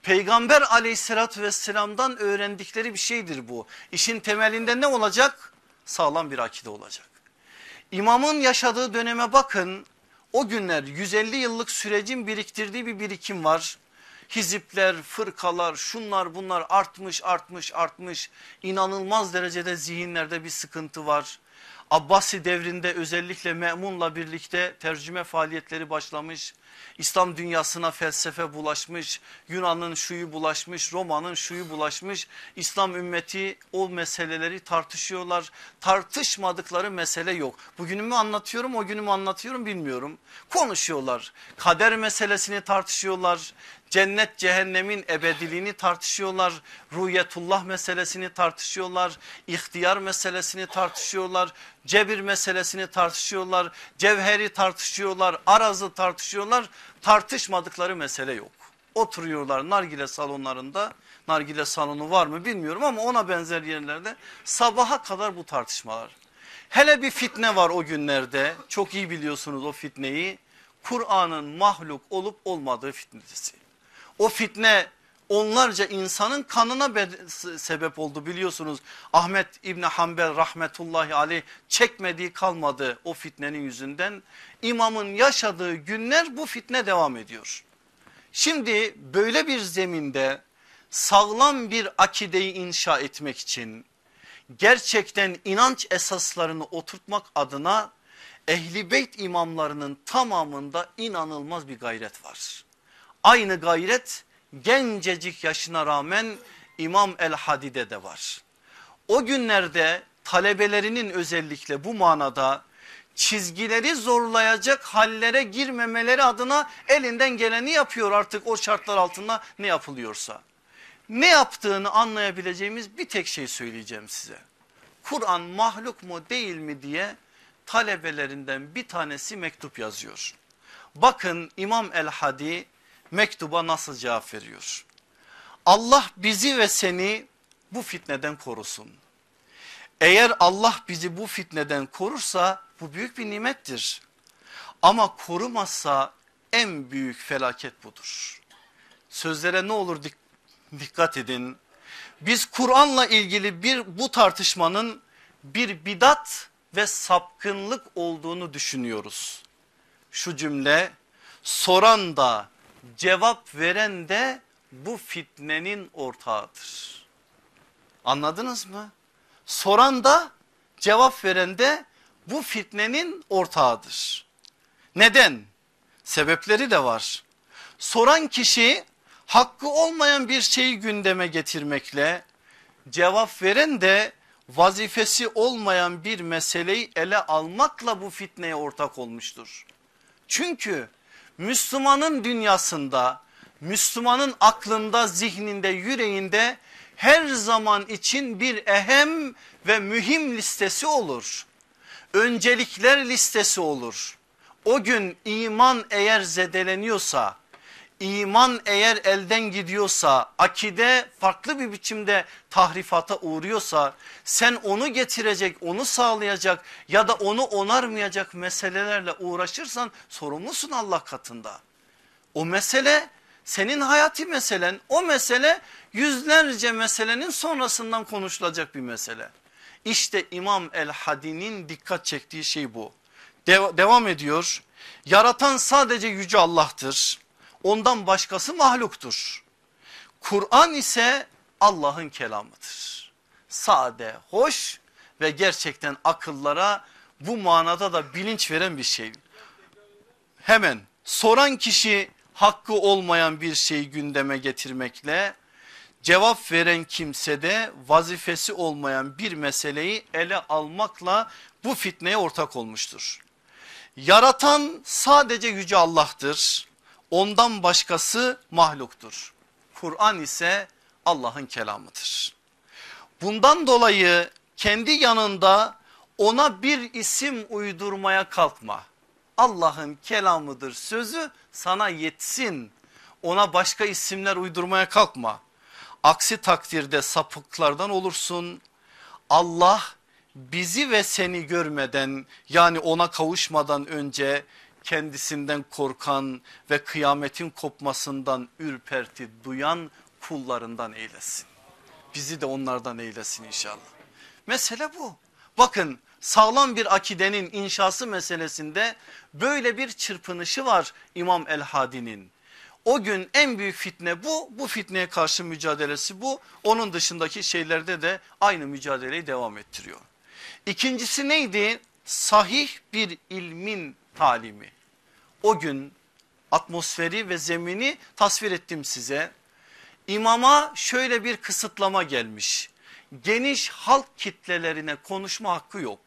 Speaker 1: peygamber aleyhissalatü vesselamdan öğrendikleri bir şeydir bu. İşin temelinde ne olacak? Sağlam bir akide olacak. İmamın yaşadığı döneme bakın o günler 150 yıllık sürecin biriktirdiği bir birikim var. Hizipler, fırkalar, şunlar bunlar artmış artmış artmış. İnanılmaz derecede zihinlerde bir sıkıntı var. Abbasi devrinde özellikle Memun'la birlikte tercüme faaliyetleri başlamış. İslam dünyasına felsefe bulaşmış, Yunan'ın şuyu bulaşmış, Roma'nın şuyu bulaşmış. İslam ümmeti o meseleleri tartışıyorlar. Tartışmadıkları mesele yok. Bugünümü anlatıyorum, o günümü anlatıyorum bilmiyorum. Konuşuyorlar. Kader meselesini tartışıyorlar cennet cehennemin ebediliğini tartışıyorlar. Ruyetullah meselesini tartışıyorlar. ihtiyar meselesini tartışıyorlar. Cebir meselesini tartışıyorlar. Cevheri tartışıyorlar. Arazı tartışıyorlar. Tartışmadıkları mesele yok. Oturuyorlar nargile salonlarında. Nargile salonu var mı bilmiyorum ama ona benzer yerlerde sabaha kadar bu tartışmalar. Hele bir fitne var o günlerde çok iyi biliyorsunuz o fitneyi. Kur'an'ın mahluk olup olmadığı fitnesi. O fitne onlarca insanın kanına sebep oldu biliyorsunuz. Ahmet İbni Hanbel rahmetullahi aleyh çekmediği kalmadı o fitnenin yüzünden. İmamın yaşadığı günler bu fitne devam ediyor. Şimdi böyle bir zeminde sağlam bir akideyi inşa etmek için gerçekten inanç esaslarını oturtmak adına ehli beyt imamlarının tamamında inanılmaz bir gayret var. Aynı gayret gencecik yaşına rağmen İmam El Hadide de var. O günlerde talebelerinin özellikle bu manada çizgileri zorlayacak hallere girmemeleri adına elinden geleni yapıyor artık o şartlar altında ne yapılıyorsa. Ne yaptığını anlayabileceğimiz bir tek şey söyleyeceğim size. Kur'an mahluk mu değil mi diye talebelerinden bir tanesi mektup yazıyor. Bakın İmam El Hadi mektuba nasıl cevap veriyor? Allah bizi ve seni bu fitneden korusun. Eğer Allah bizi bu fitneden korursa bu büyük bir nimettir. Ama korumazsa en büyük felaket budur. Sözlere ne olur dik dikkat edin. Biz Kur'an'la ilgili bir bu tartışmanın bir bidat ve sapkınlık olduğunu düşünüyoruz. Şu cümle soran da cevap veren de bu fitnenin ortağıdır. Anladınız mı? Soran da cevap veren de bu fitnenin ortağıdır. Neden? Sebepleri de var. Soran kişi hakkı olmayan bir şeyi gündeme getirmekle cevap veren de vazifesi olmayan bir meseleyi ele almakla bu fitneye ortak olmuştur. Çünkü Müslümanın dünyasında, Müslümanın aklında, zihninde, yüreğinde her zaman için bir ehem ve mühim listesi olur. Öncelikler listesi olur. O gün iman eğer zedeleniyorsa, iman eğer elden gidiyorsa, akide farklı bir biçimde tahrifata uğruyorsa sen onu getirecek, onu sağlayacak ya da onu onarmayacak meselelerle uğraşırsan sorumlusun Allah katında. O mesele senin hayati meselen o mesele yüzlerce meselenin sonrasından konuşulacak bir mesele. İşte İmam el-Hadi'nin dikkat çektiği şey bu. Dev devam ediyor. Yaratan sadece Yüce Allah'tır. Ondan başkası mahluktur. Kur'an ise Allah'ın kelamıdır. Sade, hoş ve gerçekten akıllara bu manada da bilinç veren bir şey. Hemen soran kişi hakkı olmayan bir şeyi gündeme getirmekle cevap veren kimse de vazifesi olmayan bir meseleyi ele almakla bu fitneye ortak olmuştur. Yaratan sadece Yüce Allah'tır. Ondan başkası mahluktur. Kur'an ise Allah'ın kelamıdır. Bundan dolayı kendi yanında ona bir isim uydurmaya kalkma. Allah'ın kelamıdır sözü sana yetsin. Ona başka isimler uydurmaya kalkma. Aksi takdirde sapıklardan olursun. Allah bizi ve seni görmeden yani ona kavuşmadan önce kendisinden korkan ve kıyametin kopmasından ürperti duyan kullarından eylesin. Bizi de onlardan eylesin inşallah. Mesele bu. Bakın sağlam bir akidenin inşası meselesinde böyle bir çırpınışı var İmam El Hadi'nin. O gün en büyük fitne bu. Bu fitneye karşı mücadelesi bu. Onun dışındaki şeylerde de aynı mücadeleyi devam ettiriyor. İkincisi neydi? Sahih bir ilmin talimi. O gün atmosferi ve zemini tasvir ettim size. İmama şöyle bir kısıtlama gelmiş. Geniş halk kitlelerine konuşma hakkı yok.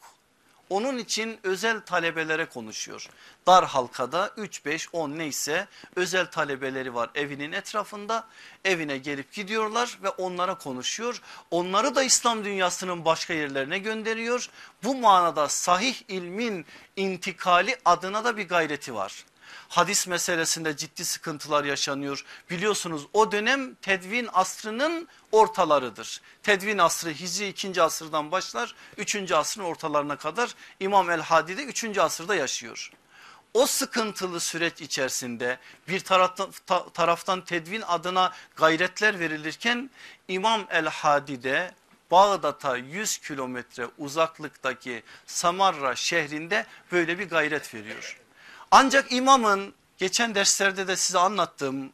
Speaker 1: Onun için özel talebelere konuşuyor. Dar halkada 3, 5, 10 neyse özel talebeleri var evinin etrafında. Evine gelip gidiyorlar ve onlara konuşuyor. Onları da İslam dünyasının başka yerlerine gönderiyor. Bu manada sahih ilmin intikali adına da bir gayreti var hadis meselesinde ciddi sıkıntılar yaşanıyor. Biliyorsunuz o dönem tedvin asrının ortalarıdır. Tedvin asrı Hicri 2. asırdan başlar 3. asrın ortalarına kadar İmam el Hadi de 3. asırda yaşıyor. O sıkıntılı süreç içerisinde bir taraftan, tedvin adına gayretler verilirken İmam el Hadi de Bağdat'a 100 kilometre uzaklıktaki Samarra şehrinde böyle bir gayret veriyor. Ancak imamın geçen derslerde de size anlattığım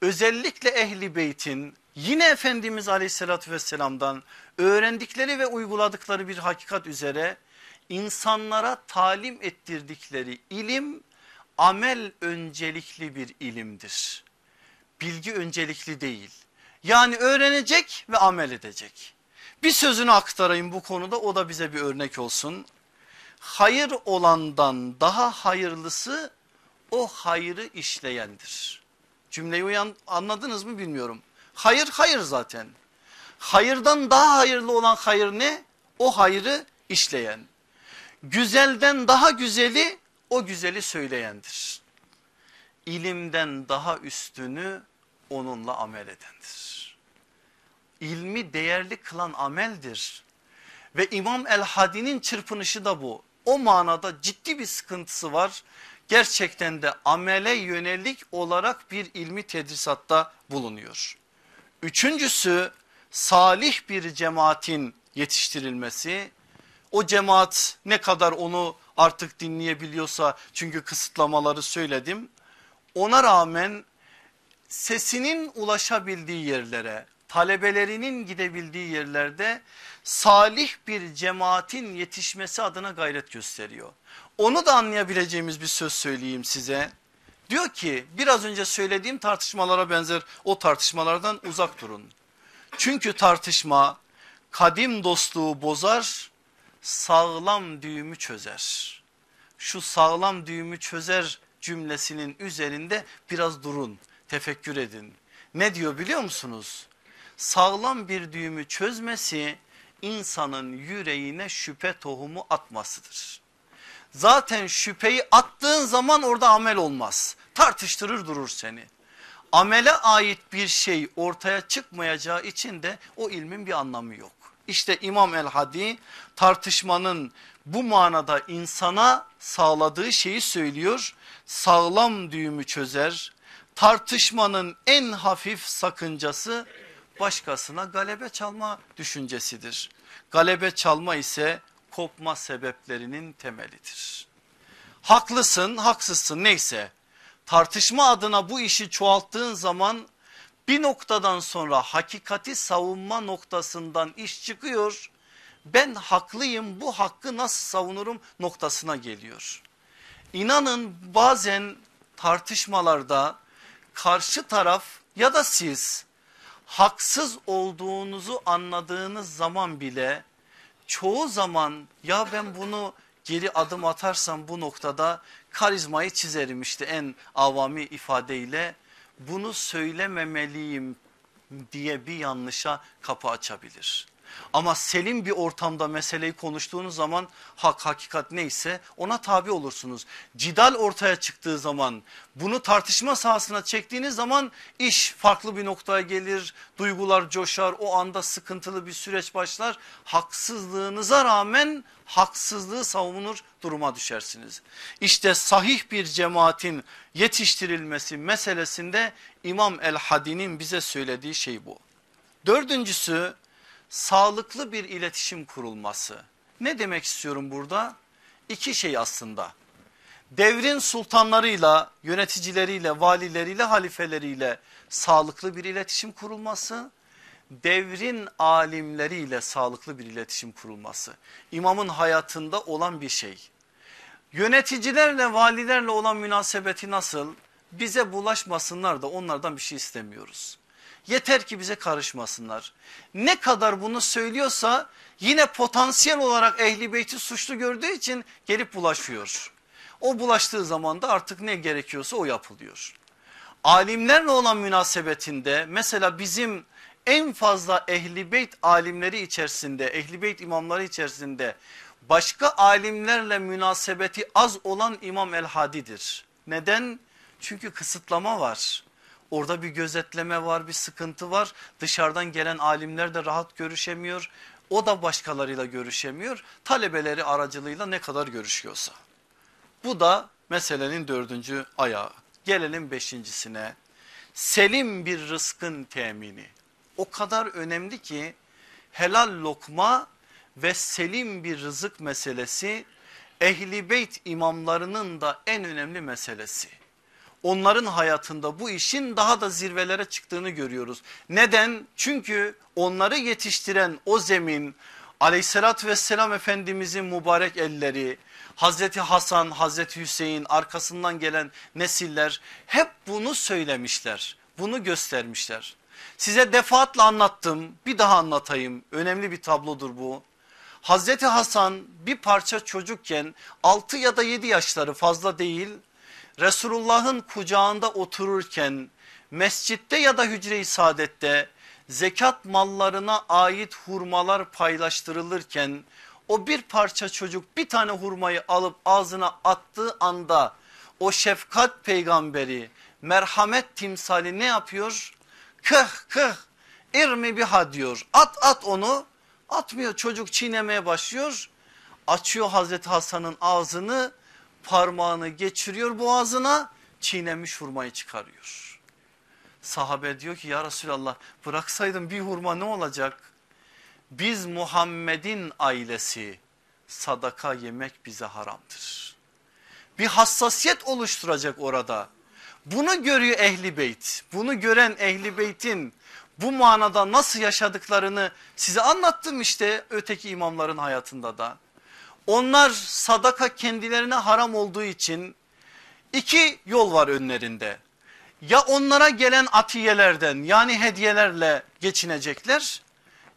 Speaker 1: özellikle ehli beytin yine Efendimiz aleyhissalatü vesselamdan öğrendikleri ve uyguladıkları bir hakikat üzere insanlara talim ettirdikleri ilim amel öncelikli bir ilimdir. Bilgi öncelikli değil. Yani öğrenecek ve amel edecek. Bir sözünü aktarayım bu konuda o da bize bir örnek olsun hayır olandan daha hayırlısı o hayrı işleyendir. Cümleyi uyan anladınız mı bilmiyorum. Hayır hayır zaten. Hayırdan daha hayırlı olan hayır ne? O hayrı işleyen. Güzelden daha güzeli o güzeli söyleyendir. İlimden daha üstünü onunla amel edendir. İlmi değerli kılan ameldir. Ve İmam El Hadi'nin çırpınışı da bu o manada ciddi bir sıkıntısı var. Gerçekten de amele yönelik olarak bir ilmi tedrisatta bulunuyor. Üçüncüsü salih bir cemaatin yetiştirilmesi. O cemaat ne kadar onu artık dinleyebiliyorsa çünkü kısıtlamaları söyledim. Ona rağmen sesinin ulaşabildiği yerlere talebelerinin gidebildiği yerlerde salih bir cemaatin yetişmesi adına gayret gösteriyor. Onu da anlayabileceğimiz bir söz söyleyeyim size. Diyor ki biraz önce söylediğim tartışmalara benzer o tartışmalardan uzak durun. Çünkü tartışma kadim dostluğu bozar sağlam düğümü çözer. Şu sağlam düğümü çözer cümlesinin üzerinde biraz durun tefekkür edin. Ne diyor biliyor musunuz? Sağlam bir düğümü çözmesi insanın yüreğine şüphe tohumu atmasıdır. Zaten şüpheyi attığın zaman orada amel olmaz. Tartıştırır durur seni. Amele ait bir şey ortaya çıkmayacağı için de o ilmin bir anlamı yok. İşte İmam el Hadi tartışmanın bu manada insana sağladığı şeyi söylüyor. Sağlam düğümü çözer. Tartışmanın en hafif sakıncası başkasına galebe çalma düşüncesidir. Galebe çalma ise kopma sebeplerinin temelidir. Haklısın haksızsın neyse tartışma adına bu işi çoğalttığın zaman bir noktadan sonra hakikati savunma noktasından iş çıkıyor. Ben haklıyım bu hakkı nasıl savunurum noktasına geliyor. İnanın bazen tartışmalarda karşı taraf ya da siz haksız olduğunuzu anladığınız zaman bile çoğu zaman ya ben bunu geri adım atarsam bu noktada karizmayı çizerim işte en avami ifadeyle bunu söylememeliyim diye bir yanlışa kapı açabilir. Ama selim bir ortamda meseleyi konuştuğunuz zaman hak hakikat neyse ona tabi olursunuz. Cidal ortaya çıktığı zaman bunu tartışma sahasına çektiğiniz zaman iş farklı bir noktaya gelir. Duygular coşar o anda sıkıntılı bir süreç başlar. Haksızlığınıza rağmen haksızlığı savunur duruma düşersiniz. İşte sahih bir cemaatin yetiştirilmesi meselesinde İmam El Hadi'nin bize söylediği şey bu. Dördüncüsü sağlıklı bir iletişim kurulması. Ne demek istiyorum burada? İki şey aslında. Devrin sultanlarıyla, yöneticileriyle, valileriyle, halifeleriyle sağlıklı bir iletişim kurulması. Devrin alimleriyle sağlıklı bir iletişim kurulması. İmamın hayatında olan bir şey. Yöneticilerle, valilerle olan münasebeti nasıl? Bize bulaşmasınlar da onlardan bir şey istemiyoruz. Yeter ki bize karışmasınlar. Ne kadar bunu söylüyorsa yine potansiyel olarak ehli beyti suçlu gördüğü için gelip bulaşıyor. O bulaştığı zaman da artık ne gerekiyorsa o yapılıyor. Alimlerle olan münasebetinde mesela bizim en fazla ehli beyt alimleri içerisinde ehli beyt imamları içerisinde başka alimlerle münasebeti az olan İmam El Hadi'dir. Neden? Çünkü kısıtlama var. Orada bir gözetleme var bir sıkıntı var. Dışarıdan gelen alimler de rahat görüşemiyor. O da başkalarıyla görüşemiyor. Talebeleri aracılığıyla ne kadar görüşüyorsa. Bu da meselenin dördüncü ayağı. Gelelim beşincisine. Selim bir rızkın temini. O kadar önemli ki helal lokma ve selim bir rızık meselesi ehli beyt imamlarının da en önemli meselesi onların hayatında bu işin daha da zirvelere çıktığını görüyoruz. Neden? Çünkü onları yetiştiren o zemin aleyhissalatü vesselam efendimizin mübarek elleri Hazreti Hasan, Hazreti Hüseyin arkasından gelen nesiller hep bunu söylemişler. Bunu göstermişler. Size defaatle anlattım bir daha anlatayım önemli bir tablodur bu. Hazreti Hasan bir parça çocukken 6 ya da 7 yaşları fazla değil Resulullah'ın kucağında otururken mescitte ya da hücre-i saadette zekat mallarına ait hurmalar paylaştırılırken o bir parça çocuk bir tane hurmayı alıp ağzına attığı anda o şefkat peygamberi merhamet timsali ne yapıyor? Kıh kıh irmi biha diyor. At at onu. Atmıyor çocuk çiğnemeye başlıyor. Açıyor Hazreti Hasan'ın ağzını parmağını geçiriyor boğazına çiğnemiş hurmayı çıkarıyor. Sahabe diyor ki ya Resulallah bıraksaydım bir hurma ne olacak? Biz Muhammed'in ailesi sadaka yemek bize haramdır. Bir hassasiyet oluşturacak orada. Bunu görüyor ehli beyt. Bunu gören ehli beytin bu manada nasıl yaşadıklarını size anlattım işte öteki imamların hayatında da. Onlar sadaka kendilerine haram olduğu için iki yol var önlerinde. Ya onlara gelen atiyelerden yani hediyelerle geçinecekler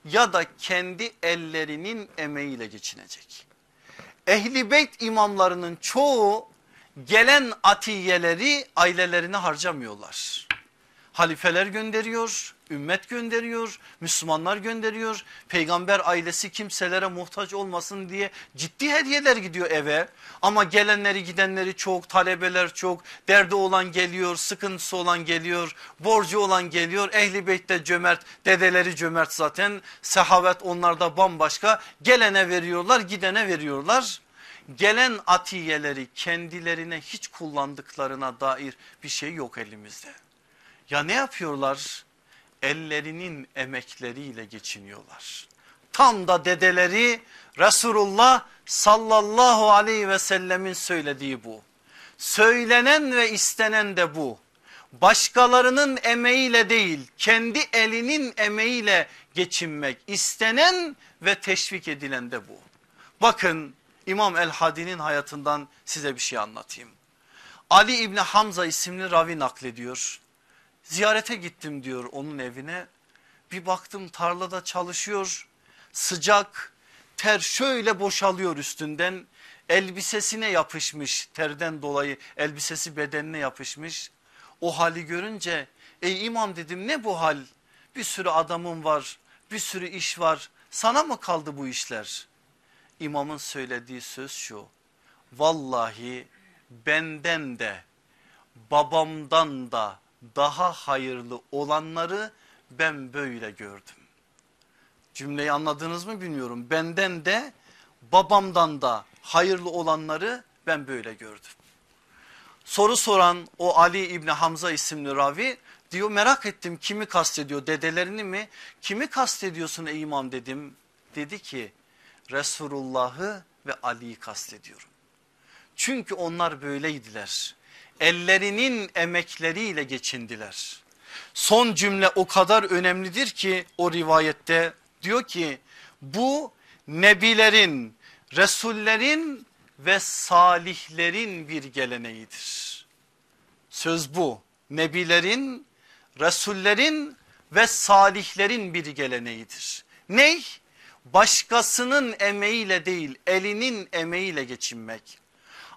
Speaker 1: ya da kendi ellerinin emeğiyle geçinecek. Ehli beyt imamlarının çoğu gelen atiyeleri ailelerine harcamıyorlar. Halifeler gönderiyor, ümmet gönderiyor, Müslümanlar gönderiyor. Peygamber ailesi kimselere muhtaç olmasın diye ciddi hediyeler gidiyor eve. Ama gelenleri gidenleri çok, talebeler çok, derdi olan geliyor, sıkıntısı olan geliyor, borcu olan geliyor. Ehli beytte cömert, dedeleri cömert zaten. Sehavet onlarda bambaşka. Gelene veriyorlar, gidene veriyorlar. Gelen atiyeleri kendilerine hiç kullandıklarına dair bir şey yok elimizde. Ya ne yapıyorlar? Ellerinin emekleriyle geçiniyorlar. tam da dedeleri Resulullah sallallahu aleyhi ve sellemin söylediği bu. Söylenen ve istenen de bu. Başkalarının emeğiyle değil kendi elinin emeğiyle geçinmek istenen ve teşvik edilen de bu. Bakın İmam El Hadi'nin hayatından size bir şey anlatayım. Ali İbni Hamza isimli ravi naklediyor. Ziyarete gittim diyor onun evine. Bir baktım tarlada çalışıyor. Sıcak ter şöyle boşalıyor üstünden. Elbisesine yapışmış terden dolayı elbisesi bedenine yapışmış. O hali görünce ey imam dedim ne bu hal? Bir sürü adamım var bir sürü iş var sana mı kaldı bu işler? İmamın söylediği söz şu vallahi benden de babamdan da daha hayırlı olanları ben böyle gördüm. Cümleyi anladınız mı bilmiyorum. Benden de babamdan da hayırlı olanları ben böyle gördüm. Soru soran o Ali İbni Hamza isimli ravi diyor merak ettim kimi kastediyor dedelerini mi? Kimi kastediyorsun ey imam dedim. Dedi ki Resulullah'ı ve Ali'yi kastediyorum. Çünkü onlar böyleydiler. Ellerinin emekleriyle geçindiler. Son cümle o kadar önemlidir ki o rivayette diyor ki bu nebilerin, resullerin ve salihlerin bir geleneğidir. Söz bu. Nebilerin, resullerin ve salihlerin bir geleneğidir. Ney? Başkasının emeğiyle değil elinin emeğiyle geçinmek.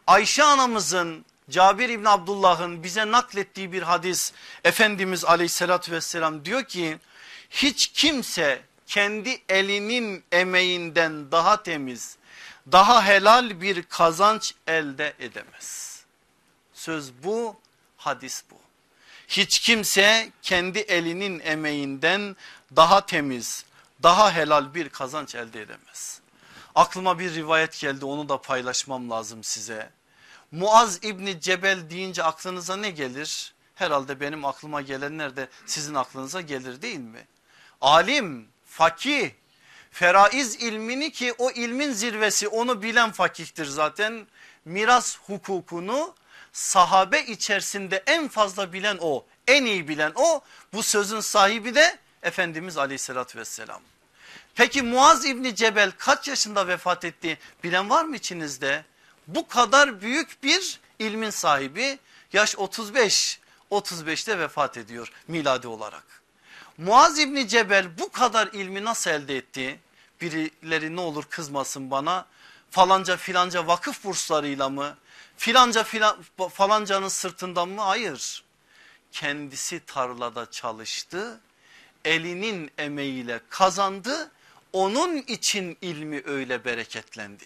Speaker 1: Ayşe anamızın Cabir İbni Abdullah'ın bize naklettiği bir hadis Efendimiz aleyhissalatü vesselam diyor ki hiç kimse kendi elinin emeğinden daha temiz daha helal bir kazanç elde edemez. Söz bu hadis bu. Hiç kimse kendi elinin emeğinden daha temiz daha helal bir kazanç elde edemez. Aklıma bir rivayet geldi onu da paylaşmam lazım size. Muaz İbni Cebel deyince aklınıza ne gelir? Herhalde benim aklıma gelenler de sizin aklınıza gelir değil mi? Alim, fakih, feraiz ilmini ki o ilmin zirvesi onu bilen fakihtir zaten. Miras hukukunu sahabe içerisinde en fazla bilen o, en iyi bilen o. Bu sözün sahibi de Efendimiz aleyhissalatü vesselam. Peki Muaz İbni Cebel kaç yaşında vefat etti bilen var mı içinizde? Bu kadar büyük bir ilmin sahibi yaş 35 35'te vefat ediyor miladi olarak. Muaz İbni Cebel bu kadar ilmi nasıl elde etti? Birileri ne olur kızmasın bana falanca filanca vakıf burslarıyla mı? Filanca filan, falancanın sırtından mı? Hayır. Kendisi tarlada çalıştı elinin emeğiyle kazandı onun için ilmi öyle bereketlendi.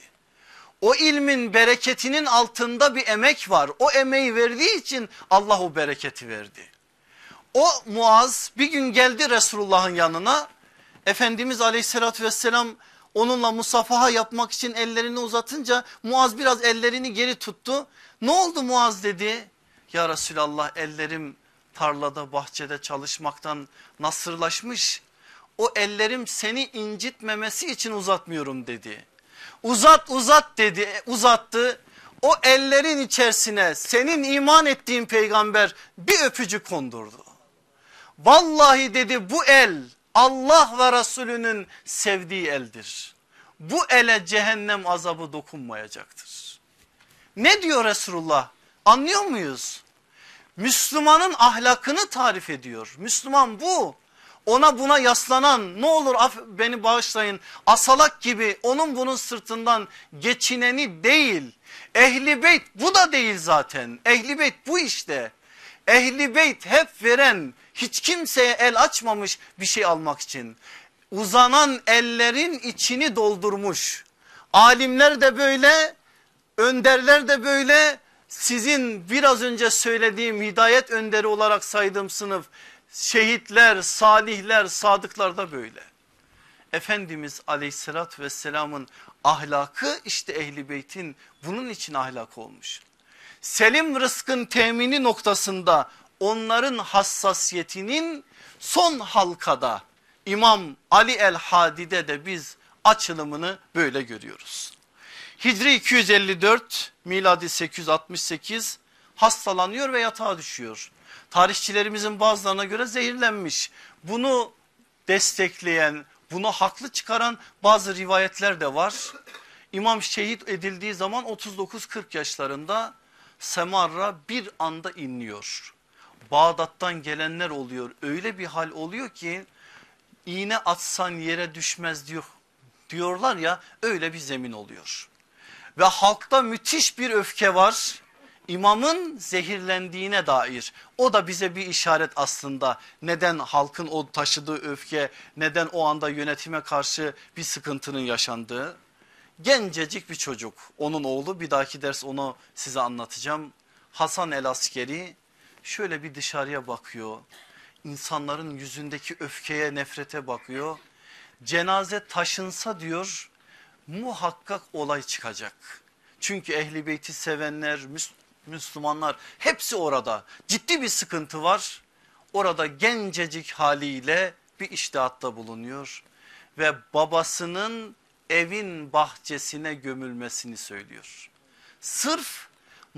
Speaker 1: O ilmin bereketinin altında bir emek var. O emeği verdiği için Allah o bereketi verdi. O Muaz bir gün geldi Resulullah'ın yanına. Efendimiz aleyhissalatü vesselam onunla musafaha yapmak için ellerini uzatınca Muaz biraz ellerini geri tuttu. Ne oldu Muaz dedi. Ya Resulallah ellerim tarlada bahçede çalışmaktan nasırlaşmış. O ellerim seni incitmemesi için uzatmıyorum dedi. Uzat uzat dedi e, uzattı. O ellerin içerisine senin iman ettiğin peygamber bir öpücük kondurdu. Vallahi dedi bu el Allah ve Resulünün sevdiği eldir. Bu ele cehennem azabı dokunmayacaktır. Ne diyor Resulullah anlıyor muyuz? Müslümanın ahlakını tarif ediyor. Müslüman bu. Ona buna yaslanan ne olur beni bağışlayın asalak gibi onun bunun sırtından geçineni değil. Ehli beyt bu da değil zaten. Ehli beyt bu işte. Ehli beyt hep veren hiç kimseye el açmamış bir şey almak için. Uzanan ellerin içini doldurmuş. Alimler de böyle, önderler de böyle, sizin biraz önce söylediğim hidayet önderi olarak saydığım sınıf şehitler, salihler, sadıklar da böyle. Efendimiz aleyhissalatü vesselamın ahlakı işte ehli beytin bunun için ahlak olmuş. Selim rızkın temini noktasında onların hassasiyetinin son halkada İmam Ali el Hadi'de de biz açılımını böyle görüyoruz. Hicri 254 miladi 868 hastalanıyor ve yatağa düşüyor. Tarihçilerimizin bazılarına göre zehirlenmiş. Bunu destekleyen bunu haklı çıkaran bazı rivayetler de var. İmam şehit edildiği zaman 39-40 yaşlarında Semarra bir anda inliyor. Bağdat'tan gelenler oluyor öyle bir hal oluyor ki iğne atsan yere düşmez diyor diyorlar ya öyle bir zemin oluyor. Ve halkta müthiş bir öfke var imamın zehirlendiğine dair o da bize bir işaret aslında neden halkın o taşıdığı öfke neden o anda yönetime karşı bir sıkıntının yaşandığı. Gencecik bir çocuk onun oğlu bir dahaki ders onu size anlatacağım. Hasan el askeri şöyle bir dışarıya bakıyor insanların yüzündeki öfkeye nefrete bakıyor. Cenaze taşınsa diyor muhakkak olay çıkacak. Çünkü ehli beyti sevenler Müslümanlar hepsi orada ciddi bir sıkıntı var. Orada gencecik haliyle bir iştihatta bulunuyor ve babasının evin bahçesine gömülmesini söylüyor. Sırf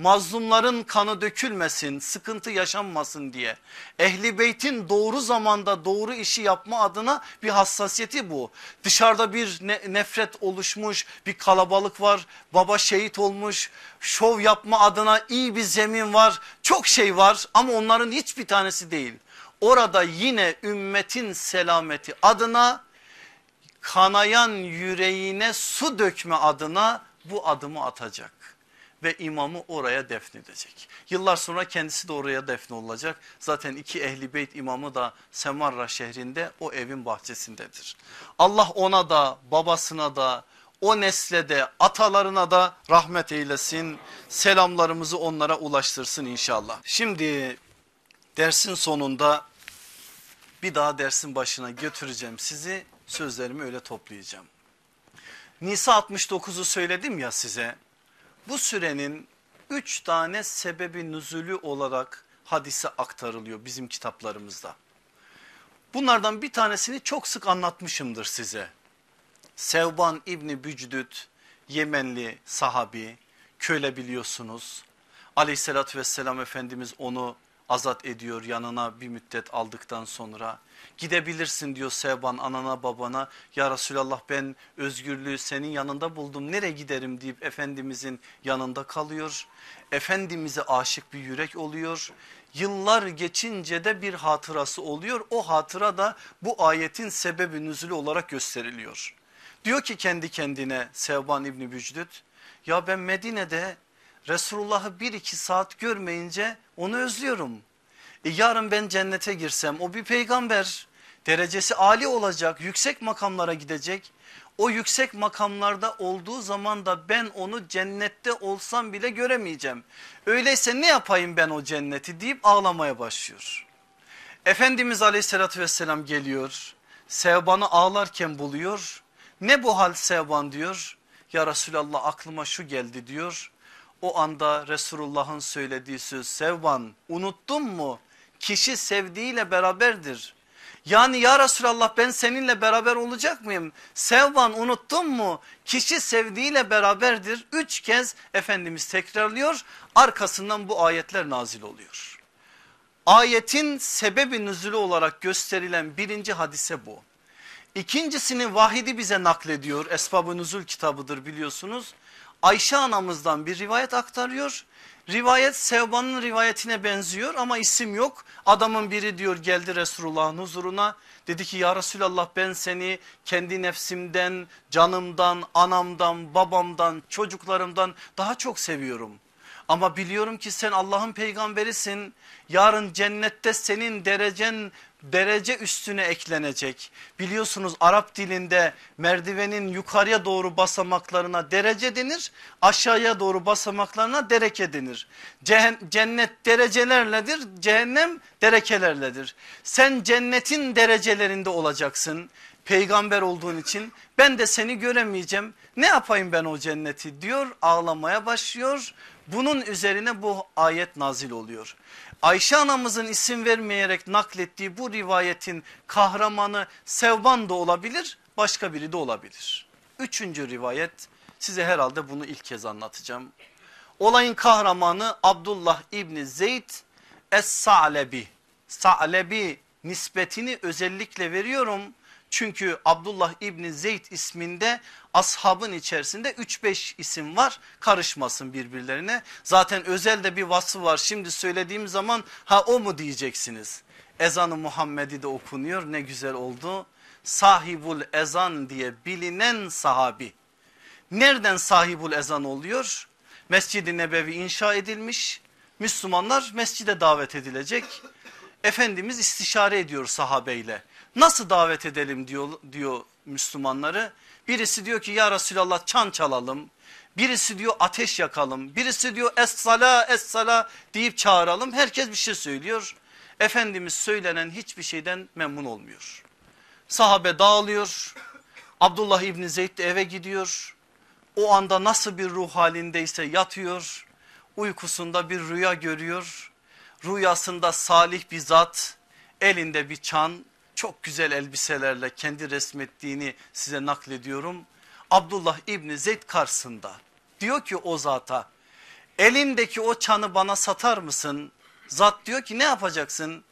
Speaker 1: mazlumların kanı dökülmesin, sıkıntı yaşanmasın diye. Ehli beytin doğru zamanda doğru işi yapma adına bir hassasiyeti bu. Dışarıda bir ne nefret oluşmuş, bir kalabalık var, baba şehit olmuş, şov yapma adına iyi bir zemin var, çok şey var ama onların hiçbir tanesi değil. Orada yine ümmetin selameti adına kanayan yüreğine su dökme adına bu adımı atacak ve imamı oraya defnedecek. Yıllar sonra kendisi de oraya defnolacak. Zaten iki ehli beyt imamı da Semarra şehrinde o evin bahçesindedir. Allah ona da babasına da o nesle de atalarına da rahmet eylesin. Selamlarımızı onlara ulaştırsın inşallah. Şimdi dersin sonunda bir daha dersin başına götüreceğim sizi sözlerimi öyle toplayacağım. Nisa 69'u söyledim ya size bu sürenin üç tane sebebi nüzulü olarak hadise aktarılıyor bizim kitaplarımızda. Bunlardan bir tanesini çok sık anlatmışımdır size. Sevban İbni Bücdüt Yemenli sahabi köle biliyorsunuz. Aleyhissalatü vesselam Efendimiz onu azat ediyor yanına bir müddet aldıktan sonra. Gidebilirsin diyor Sevban anana babana ya Resulallah ben özgürlüğü senin yanında buldum nereye giderim deyip Efendimizin yanında kalıyor. Efendimiz'e aşık bir yürek oluyor. Yıllar geçince de bir hatırası oluyor o hatıra da bu ayetin sebebi nüzülü olarak gösteriliyor. Diyor ki kendi kendine Sevban İbni Bücdüt ya ben Medine'de Resulullah'ı bir iki saat görmeyince onu özlüyorum. E yarın ben cennete girsem o bir peygamber derecesi Ali olacak yüksek makamlara gidecek. O yüksek makamlarda olduğu zaman da ben onu cennette olsam bile göremeyeceğim. Öyleyse ne yapayım ben o cenneti deyip ağlamaya başlıyor. Efendimiz aleyhissalatü vesselam geliyor. Sevban'ı ağlarken buluyor. Ne bu hal Sevban diyor. Ya Resulallah aklıma şu geldi diyor. O anda Resulullah'ın söylediği söz Sevban unuttun mu? Kişi sevdiğiyle beraberdir. Yani ya Resulallah ben seninle beraber olacak mıyım? Sevban unuttun mu? Kişi sevdiğiyle beraberdir. Üç kez Efendimiz tekrarlıyor. Arkasından bu ayetler nazil oluyor. Ayetin sebebi nüzülü olarak gösterilen birinci hadise bu. İkincisini vahidi bize naklediyor. Esbab-ı Nüzul kitabıdır biliyorsunuz. Ayşe anamızdan bir rivayet aktarıyor. Rivayet Sevban'ın rivayetine benziyor ama isim yok. Adamın biri diyor geldi Resulullah'ın huzuruna. Dedi ki ya Resulallah ben seni kendi nefsimden, canımdan, anamdan, babamdan, çocuklarımdan daha çok seviyorum. Ama biliyorum ki sen Allah'ın peygamberisin. Yarın cennette senin derecen derece üstüne eklenecek. Biliyorsunuz Arap dilinde merdivenin yukarıya doğru basamaklarına derece denir. Aşağıya doğru basamaklarına dereke denir. Cennet derecelerledir cehennem derekelerledir. Sen cennetin derecelerinde olacaksın. peygamber olduğun için ben de seni göremeyeceğim ne yapayım ben o cenneti diyor ağlamaya başlıyor. Bunun üzerine bu ayet nazil oluyor. Ayşe anamızın isim vermeyerek naklettiği bu rivayetin kahramanı Sevban da olabilir başka biri de olabilir. Üçüncü rivayet size herhalde bunu ilk kez anlatacağım. Olayın kahramanı Abdullah İbni Zeyd Es-Sa'lebi. Sa'lebi nispetini özellikle veriyorum. Çünkü Abdullah İbni Zeyd isminde ashabın içerisinde 3-5 isim var karışmasın birbirlerine. Zaten özelde bir vasfı var şimdi söylediğim zaman ha o mu diyeceksiniz. Ezanı Muhammed'i de okunuyor ne güzel oldu. Sahibul ezan diye bilinen sahabi. Nereden sahibul ezan oluyor? Mescid-i Nebevi inşa edilmiş. Müslümanlar mescide davet edilecek. Efendimiz istişare ediyor sahabeyle. Nasıl davet edelim diyor, diyor Müslümanları. Birisi diyor ki ya Resulallah çan çalalım. Birisi diyor ateş yakalım. Birisi diyor es sala es sala deyip çağıralım. Herkes bir şey söylüyor. Efendimiz söylenen hiçbir şeyden memnun olmuyor. Sahabe dağılıyor. Abdullah İbni Zeyd de eve gidiyor. O anda nasıl bir ruh halindeyse yatıyor. Uykusunda bir rüya görüyor. Rüyasında salih bir zat elinde bir çan çok güzel elbiselerle kendi resmettiğini size naklediyorum. Abdullah İbni Zeyd karşısında diyor ki o zata elindeki o çanı bana satar mısın? Zat diyor ki ne yapacaksın?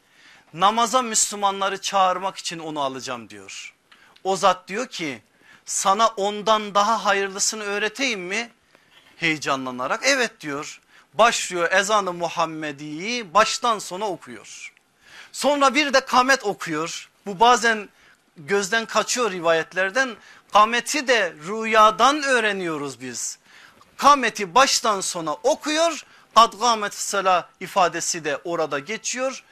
Speaker 1: Namaza Müslümanları çağırmak için onu alacağım diyor. O zat diyor ki sana ondan daha hayırlısını öğreteyim mi? Heyecanlanarak evet diyor. Başlıyor ezanı Muhammedi'yi baştan sona okuyor. Sonra bir de kamet okuyor. Bu bazen gözden kaçıyor rivayetlerden. Kameti de rüyadan öğreniyoruz biz. Kameti baştan sona okuyor. Kad sala ifadesi de orada geçiyor.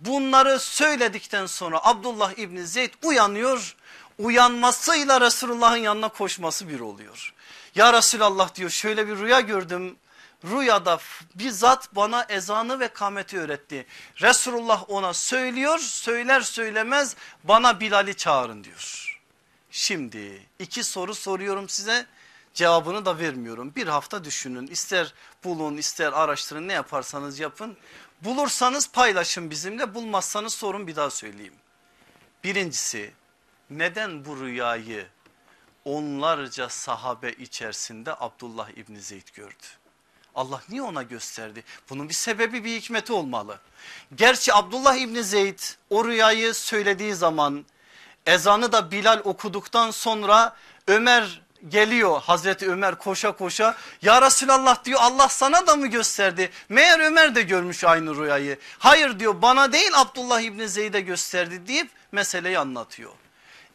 Speaker 1: Bunları söyledikten sonra Abdullah İbni Zeyd uyanıyor. Uyanmasıyla Resulullah'ın yanına koşması bir oluyor. Ya Resulallah diyor şöyle bir rüya gördüm. Rüyada bizzat bana ezanı ve kameti öğretti. Resulullah ona söylüyor söyler söylemez bana Bilal'i çağırın diyor. Şimdi iki soru soruyorum size cevabını da vermiyorum. Bir hafta düşünün ister bulun ister araştırın ne yaparsanız yapın. Bulursanız paylaşın bizimle bulmazsanız sorun bir daha söyleyeyim. Birincisi neden bu rüyayı onlarca sahabe içerisinde Abdullah İbni Zeyd gördü? Allah niye ona gösterdi? Bunun bir sebebi bir hikmeti olmalı. Gerçi Abdullah İbni Zeyd o rüyayı söylediği zaman ezanı da Bilal okuduktan sonra Ömer geliyor Hazreti Ömer koşa koşa ya Resulallah diyor Allah sana da mı gösterdi? Meğer Ömer de görmüş aynı rüyayı. Hayır diyor bana değil Abdullah İbni Zeyd'e gösterdi deyip meseleyi anlatıyor.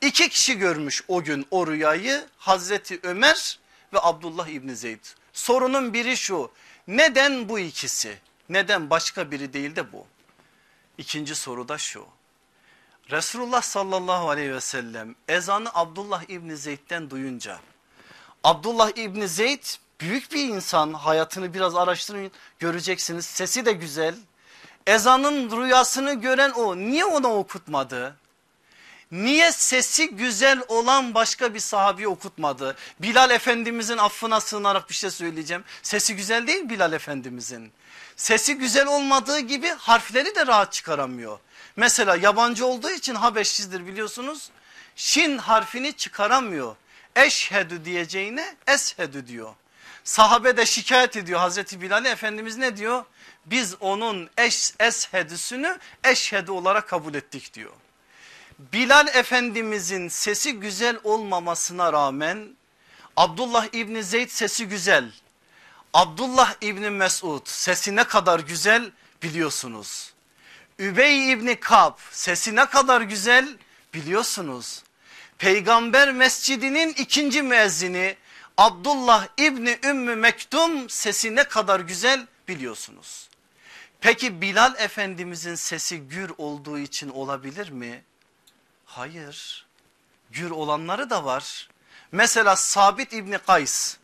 Speaker 1: İki kişi görmüş o gün o rüyayı Hazreti Ömer ve Abdullah İbni Zeyd. Sorunun biri şu neden bu ikisi neden başka biri değil de bu? İkinci soru da şu Resulullah sallallahu aleyhi ve sellem ezanı Abdullah İbni Zeyd'den duyunca Abdullah İbni Zeyd büyük bir insan hayatını biraz araştırın göreceksiniz sesi de güzel. Ezanın rüyasını gören o niye ona okutmadı? Niye sesi güzel olan başka bir sahabi okutmadı? Bilal Efendimizin affına sığınarak bir şey söyleyeceğim. Sesi güzel değil Bilal Efendimizin. Sesi güzel olmadığı gibi harfleri de rahat çıkaramıyor. Mesela yabancı olduğu için Habeşlidir biliyorsunuz. Şin harfini çıkaramıyor. Eşhedü diyeceğine eshedü diyor. Sahabe de şikayet ediyor Hazreti Bilal Efendimiz ne diyor? Biz onun eş, eshedüsünü eşhedü olarak kabul ettik diyor. Bilal Efendimizin sesi güzel olmamasına rağmen Abdullah İbni Zeyd sesi güzel. Abdullah İbni Mesud sesi ne kadar güzel biliyorsunuz. Übey İbni Kab sesi ne kadar güzel biliyorsunuz. Peygamber mescidinin ikinci müezzini Abdullah İbni Ümmü Mektum sesi ne kadar güzel biliyorsunuz. Peki Bilal Efendimizin sesi gür olduğu için olabilir mi? Hayır. Gür olanları da var. Mesela Sabit İbni Kays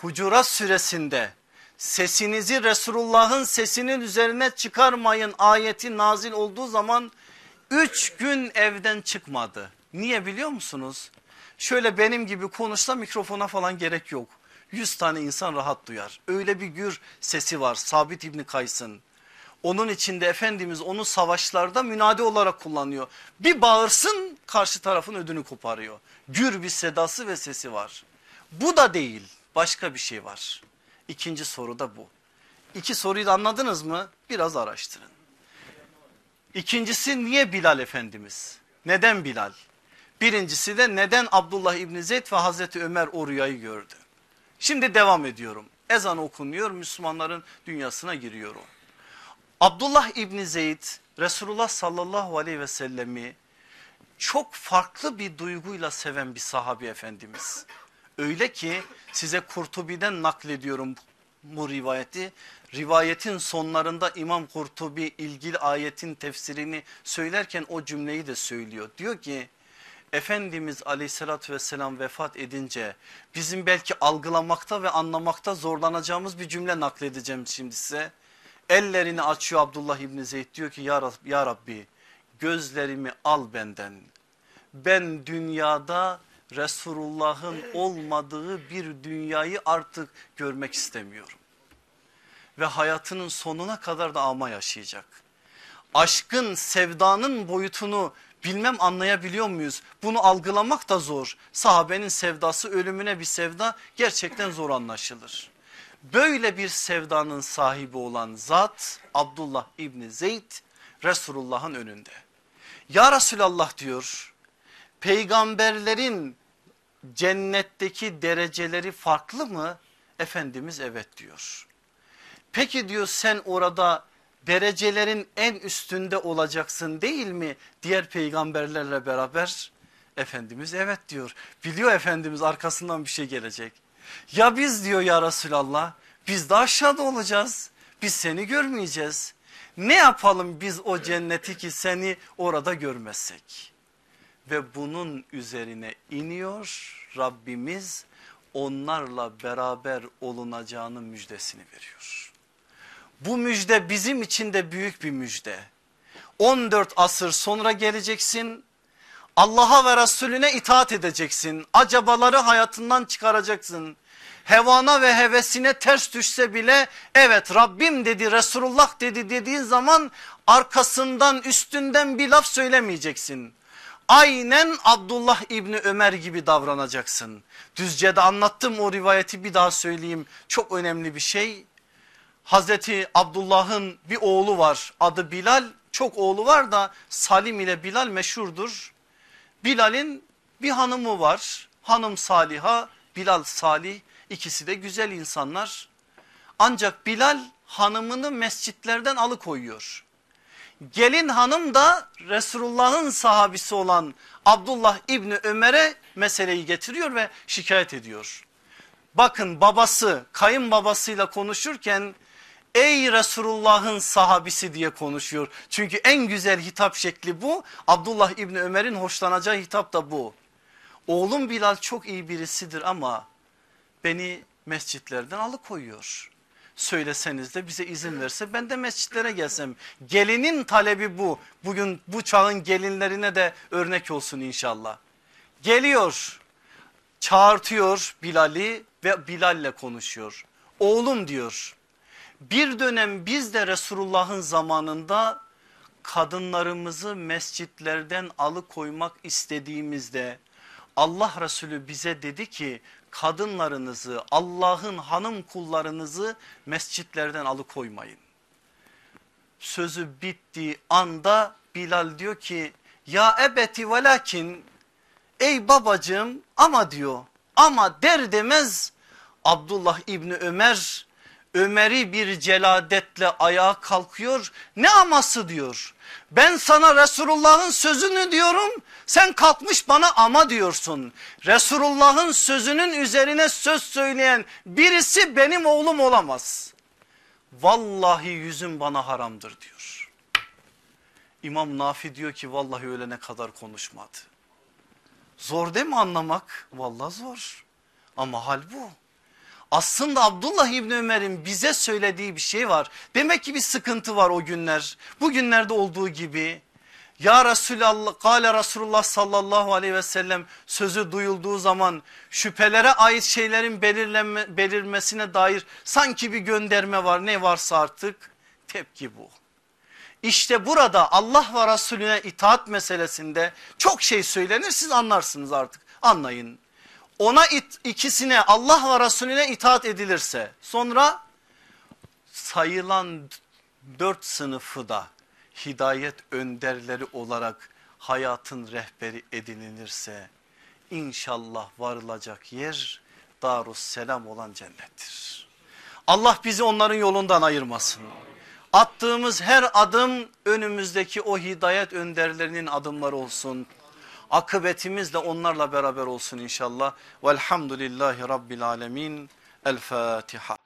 Speaker 1: Hucurat süresinde sesinizi Resulullah'ın sesinin üzerine çıkarmayın ayeti nazil olduğu zaman üç gün evden çıkmadı. Niye biliyor musunuz? Şöyle benim gibi konuşsa mikrofona falan gerek yok. Yüz tane insan rahat duyar. Öyle bir gür sesi var Sabit İbni Kays'ın. Onun içinde Efendimiz onu savaşlarda münadi olarak kullanıyor. Bir bağırsın karşı tarafın ödünü koparıyor. Gür bir sedası ve sesi var. Bu da değil başka bir şey var. İkinci soru da bu. İki soruyu da anladınız mı? Biraz araştırın. İkincisi niye Bilal Efendimiz? Neden Bilal? Birincisi de neden Abdullah İbni Zeyd ve Hazreti Ömer o rüyayı gördü? Şimdi devam ediyorum. Ezan okunuyor Müslümanların dünyasına giriyor o. Abdullah İbni Zeyd Resulullah sallallahu aleyhi ve sellemi çok farklı bir duyguyla seven bir sahabi efendimiz. Öyle ki size Kurtubi'den naklediyorum bu rivayeti. Rivayetin sonlarında İmam Kurtubi ilgili ayetin tefsirini söylerken o cümleyi de söylüyor. Diyor ki Efendimiz aleyhissalatü vesselam vefat edince bizim belki algılamakta ve anlamakta zorlanacağımız bir cümle nakledeceğim şimdi size. Ellerini açıyor Abdullah İbni Zeyd diyor ki ya, Rab, ya Rabbi gözlerimi al benden. Ben dünyada Resulullah'ın olmadığı bir dünyayı artık görmek istemiyorum. Ve hayatının sonuna kadar da ama yaşayacak. Aşkın sevdanın boyutunu bilmem anlayabiliyor muyuz? Bunu algılamak da zor. Sahabenin sevdası ölümüne bir sevda gerçekten zor anlaşılır. Böyle bir sevdanın sahibi olan zat Abdullah İbni Zeyd Resulullah'ın önünde. Ya Resulallah diyor peygamberlerin cennetteki dereceleri farklı mı? Efendimiz evet diyor. Peki diyor sen orada derecelerin en üstünde olacaksın değil mi diğer peygamberlerle beraber? Efendimiz evet diyor. Biliyor Efendimiz arkasından bir şey gelecek. Ya biz diyor ya Resulallah biz de aşağıda olacağız. Biz seni görmeyeceğiz. Ne yapalım biz o cenneti ki seni orada görmezsek? Ve bunun üzerine iniyor Rabbimiz onlarla beraber olunacağının müjdesini veriyor. Bu müjde bizim için de büyük bir müjde. 14 asır sonra geleceksin. Allah'a ve Resulüne itaat edeceksin. Acabaları hayatından çıkaracaksın. Hevana ve hevesine ters düşse bile evet Rabbim dedi Resulullah dedi dediğin zaman arkasından üstünden bir laf söylemeyeceksin. Aynen Abdullah İbni Ömer gibi davranacaksın. Düzce'de anlattım o rivayeti bir daha söyleyeyim. Çok önemli bir şey. Hazreti Abdullah'ın bir oğlu var adı Bilal. Çok oğlu var da Salim ile Bilal meşhurdur. Bilal'in bir hanımı var. Hanım Saliha, Bilal Salih. İkisi de güzel insanlar. Ancak Bilal hanımını mescitlerden alıkoyuyor. Gelin hanım da Resulullah'ın sahabisi olan Abdullah İbni Ömer'e meseleyi getiriyor ve şikayet ediyor. Bakın babası kayınbabasıyla konuşurken ey Resulullah'ın sahabisi diye konuşuyor. Çünkü en güzel hitap şekli bu. Abdullah İbni Ömer'in hoşlanacağı hitap da bu. Oğlum Bilal çok iyi birisidir ama beni mescitlerden alıkoyuyor. Söyleseniz de bize izin verse ben de mescitlere gelsem. Gelinin talebi bu. Bugün bu çağın gelinlerine de örnek olsun inşallah. Geliyor çağırtıyor Bilal'i ve Bilal'le konuşuyor. Oğlum diyor bir dönem biz de Resulullah'ın zamanında kadınlarımızı mescitlerden alıkoymak istediğimizde Allah Resulü bize dedi ki kadınlarınızı Allah'ın hanım kullarınızı mescitlerden alıkoymayın. Sözü bittiği anda Bilal diyor ki ya ebeti velakin ey babacığım ama diyor ama der demez Abdullah İbni Ömer Ömer'i bir celadetle ayağa kalkıyor. Ne aması diyor. Ben sana Resulullah'ın sözünü diyorum. Sen kalkmış bana ama diyorsun. Resulullah'ın sözünün üzerine söz söyleyen birisi benim oğlum olamaz. Vallahi yüzüm bana haramdır diyor. İmam Nafi diyor ki vallahi ölene kadar konuşmadı. Zor değil mi anlamak? Vallahi zor. Ama hal bu. Aslında Abdullah İbni Ömer'in bize söylediği bir şey var. Demek ki bir sıkıntı var o günler. Bugünlerde olduğu gibi. Ya Resulallah, Kale Resulullah sallallahu aleyhi ve sellem sözü duyulduğu zaman şüphelere ait şeylerin belirlenme, belirmesine dair sanki bir gönderme var. Ne varsa artık tepki bu. İşte burada Allah ve Resulüne itaat meselesinde çok şey söylenir siz anlarsınız artık anlayın. Ona it, ikisine Allah ve Resulüne itaat edilirse sonra sayılan dört sınıfı da hidayet önderleri olarak hayatın rehberi edinilirse inşallah varılacak yer Darusselam olan cennettir. Allah bizi onların yolundan ayırmasın. Attığımız her adım önümüzdeki o hidayet önderlerinin adımları olsun. Akıbetimiz de onlarla beraber olsun inşallah. Velhamdülillahi Rabbil Alemin. El Fatiha.